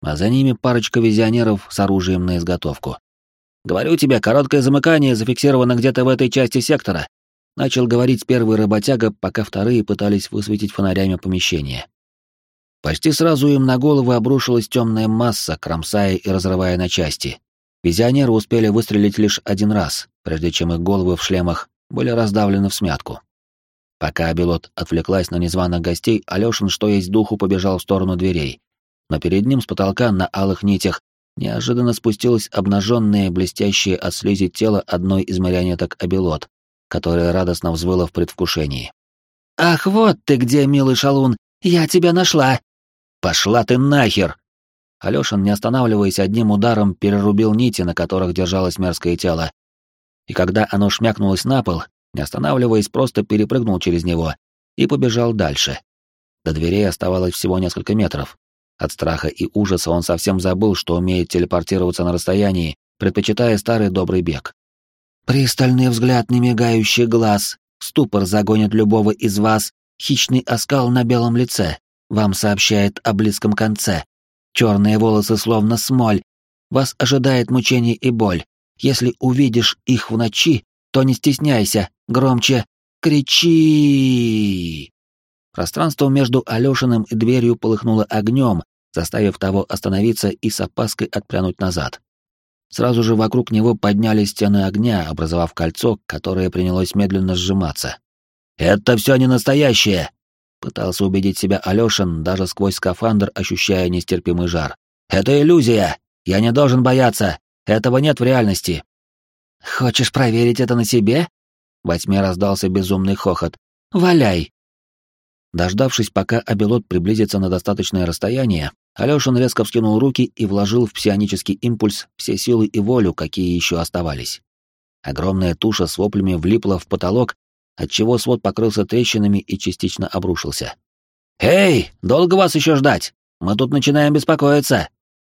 а за ними парочка визионеров с оружием на изготовку. «Говорю тебе, короткое замыкание зафиксировано где-то в этой части сектора. Начал говорить первый работяга, пока вторые пытались высветить фонарями помещение. Почти сразу им на головы обрушилась темная масса, кромсая и разрывая на части. Визионеры успели выстрелить лишь один раз, прежде чем их головы в шлемах были раздавлены в смятку. Пока Абелот отвлеклась на незваных гостей, Алёшин, что есть духу, побежал в сторону дверей. Но перед ним с потолка на алых нитях неожиданно спустилось обнаженное, блестящее от слизи тело одной из марионеток Абелот, которая радостно взвыла в предвкушении. «Ах, вот ты где, милый шалун! Я тебя нашла!» «Пошла ты нахер!» Алёшин, не останавливаясь одним ударом, перерубил нити, на которых держалось мерзкое тело. И когда оно шмякнулось на пол, не останавливаясь, просто перепрыгнул через него и побежал дальше. До дверей оставалось всего несколько метров. От страха и ужаса он совсем забыл, что умеет телепортироваться на расстоянии, предпочитая старый добрый бег. «Пристальный взгляд, немигающий глаз, ступор загонит любого из вас, хищный оскал на белом лице, вам сообщает о близком конце. Черные волосы словно смоль, вас ожидает мучение и боль. Если увидишь их в ночи, то не стесняйся, громче кричи!» Пространство между Алёшиным и дверью полыхнуло огнем, заставив того остановиться и с опаской отпрянуть назад. Сразу же вокруг него поднялись стены огня, образовав кольцо, которое принялось медленно сжиматься. «Это все не настоящее!» Пытался убедить себя Алёшин, даже сквозь скафандр ощущая нестерпимый жар. «Это иллюзия! Я не должен бояться! Этого нет в реальности!» «Хочешь проверить это на себе?» Во тьме раздался безумный хохот. «Валяй!» Дождавшись, пока Абелот приблизится на достаточное расстояние, Алёшин резко вскинул руки и вложил в псионический импульс все силы и волю, какие еще оставались. Огромная туша с воплями влипла в потолок, отчего свод покрылся трещинами и частично обрушился. «Эй, долго вас еще ждать? Мы тут начинаем беспокоиться!»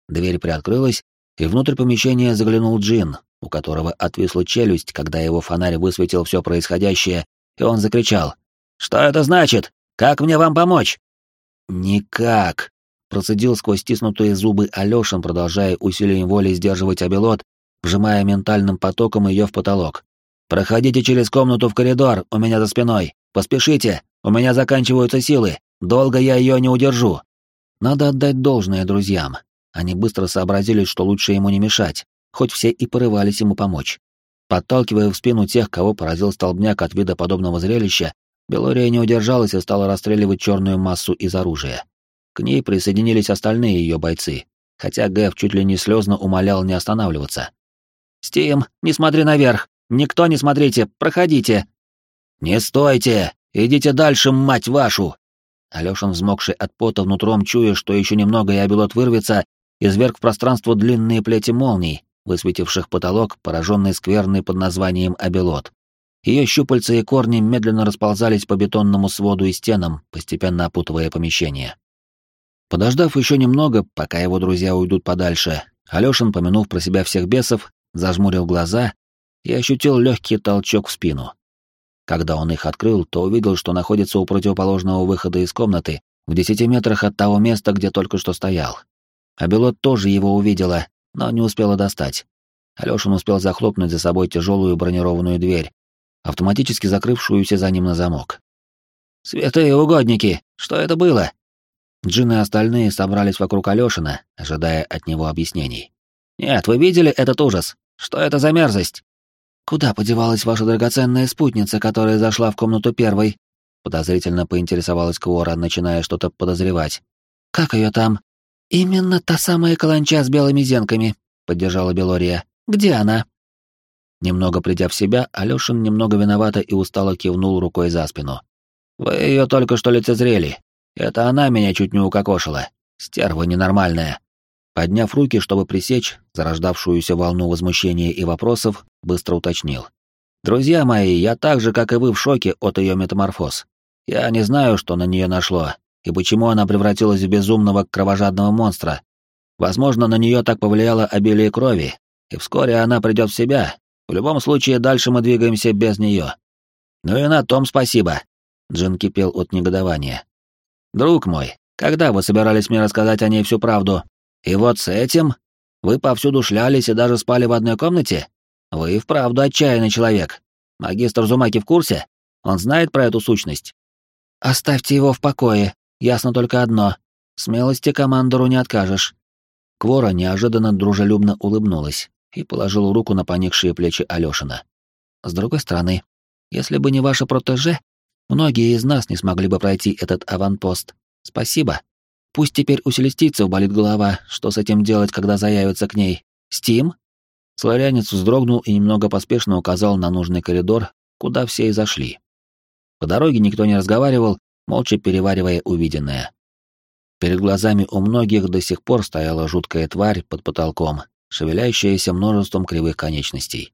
Дверь приоткрылась, и внутрь помещения заглянул Джин, у которого отвисла челюсть, когда его фонарь высветил все происходящее, и он закричал. «Что это значит? Как мне вам помочь?» «Никак», Процедил сквозь стиснутые зубы Алёшин, продолжая усилием воли сдерживать обелот, вжимая ментальным потоком ее в потолок. «Проходите через комнату в коридор, у меня за спиной. Поспешите, у меня заканчиваются силы. Долго я ее не удержу». Надо отдать должное друзьям. Они быстро сообразили, что лучше ему не мешать, хоть все и порывались ему помочь. Подталкивая в спину тех, кого поразил столбняк от вида подобного зрелища, Белория не удержалась и стала расстреливать черную массу из оружия. К ней присоединились остальные ее бойцы, хотя Гэв чуть ли не слезно умолял не останавливаться. «Стим, не смотри наверх! Никто не смотрите! Проходите!» «Не стойте! Идите дальше, мать вашу!» Алёшин, взмокший от пота внутром, чуя, что еще немного и обелот вырвется, изверг в пространство длинные плети молний, высветивших потолок, пораженный скверной под названием Абелот. Ее щупальца и корни медленно расползались по бетонному своду и стенам, постепенно опутывая помещение. Подождав еще немного, пока его друзья уйдут подальше, Алешин, помянув про себя всех бесов, зажмурил глаза и ощутил легкий толчок в спину. Когда он их открыл, то увидел, что находится у противоположного выхода из комнаты, в десяти метрах от того места, где только что стоял. Абелот тоже его увидела, но не успела достать. Алешин успел захлопнуть за собой тяжелую бронированную дверь, автоматически закрывшуюся за ним на замок. «Святые угодники! Что это было?» Джин и остальные собрались вокруг Алёшина, ожидая от него объяснений. «Нет, вы видели этот ужас? Что это за мерзость?» «Куда подевалась ваша драгоценная спутница, которая зашла в комнату первой?» Подозрительно поинтересовалась Квора, начиная что-то подозревать. «Как ее там?» «Именно та самая каланча с белыми зенками», — поддержала Белория. «Где она?» Немного придя в себя, Алёшин немного виновато и устало кивнул рукой за спину. «Вы ее только что лицезрели. Это она меня чуть не укокошила. Стерва ненормальная. Подняв руки, чтобы пресечь зарождавшуюся волну возмущения и вопросов, быстро уточнил. «Друзья мои, я так же, как и вы, в шоке от ее метаморфоз. Я не знаю, что на нее нашло, и почему она превратилась в безумного кровожадного монстра. Возможно, на нее так повлияло обилие крови, и вскоре она придет в себя. В любом случае, дальше мы двигаемся без нее. Ну и на том спасибо». Джин кипел от негодования. «Друг мой, когда вы собирались мне рассказать о ней всю правду? И вот с этим? Вы повсюду шлялись и даже спали в одной комнате? Вы и вправду отчаянный человек. Магистр Зумаки в курсе? Он знает про эту сущность?» «Оставьте его в покое. Ясно только одно. Смелости командору не откажешь». Квора неожиданно дружелюбно улыбнулась и положила руку на поникшие плечи Алёшина. «С другой стороны, если бы не ваше протеже, Многие из нас не смогли бы пройти этот аванпост. Спасибо. Пусть теперь у селестийцев болит голова, что с этим делать, когда заявятся к ней. Стим? Славянец вздрогнул и немного поспешно указал на нужный коридор, куда все и зашли. По дороге никто не разговаривал, молча переваривая увиденное. Перед глазами у многих до сих пор стояла жуткая тварь под потолком, шевелящаяся множеством кривых конечностей.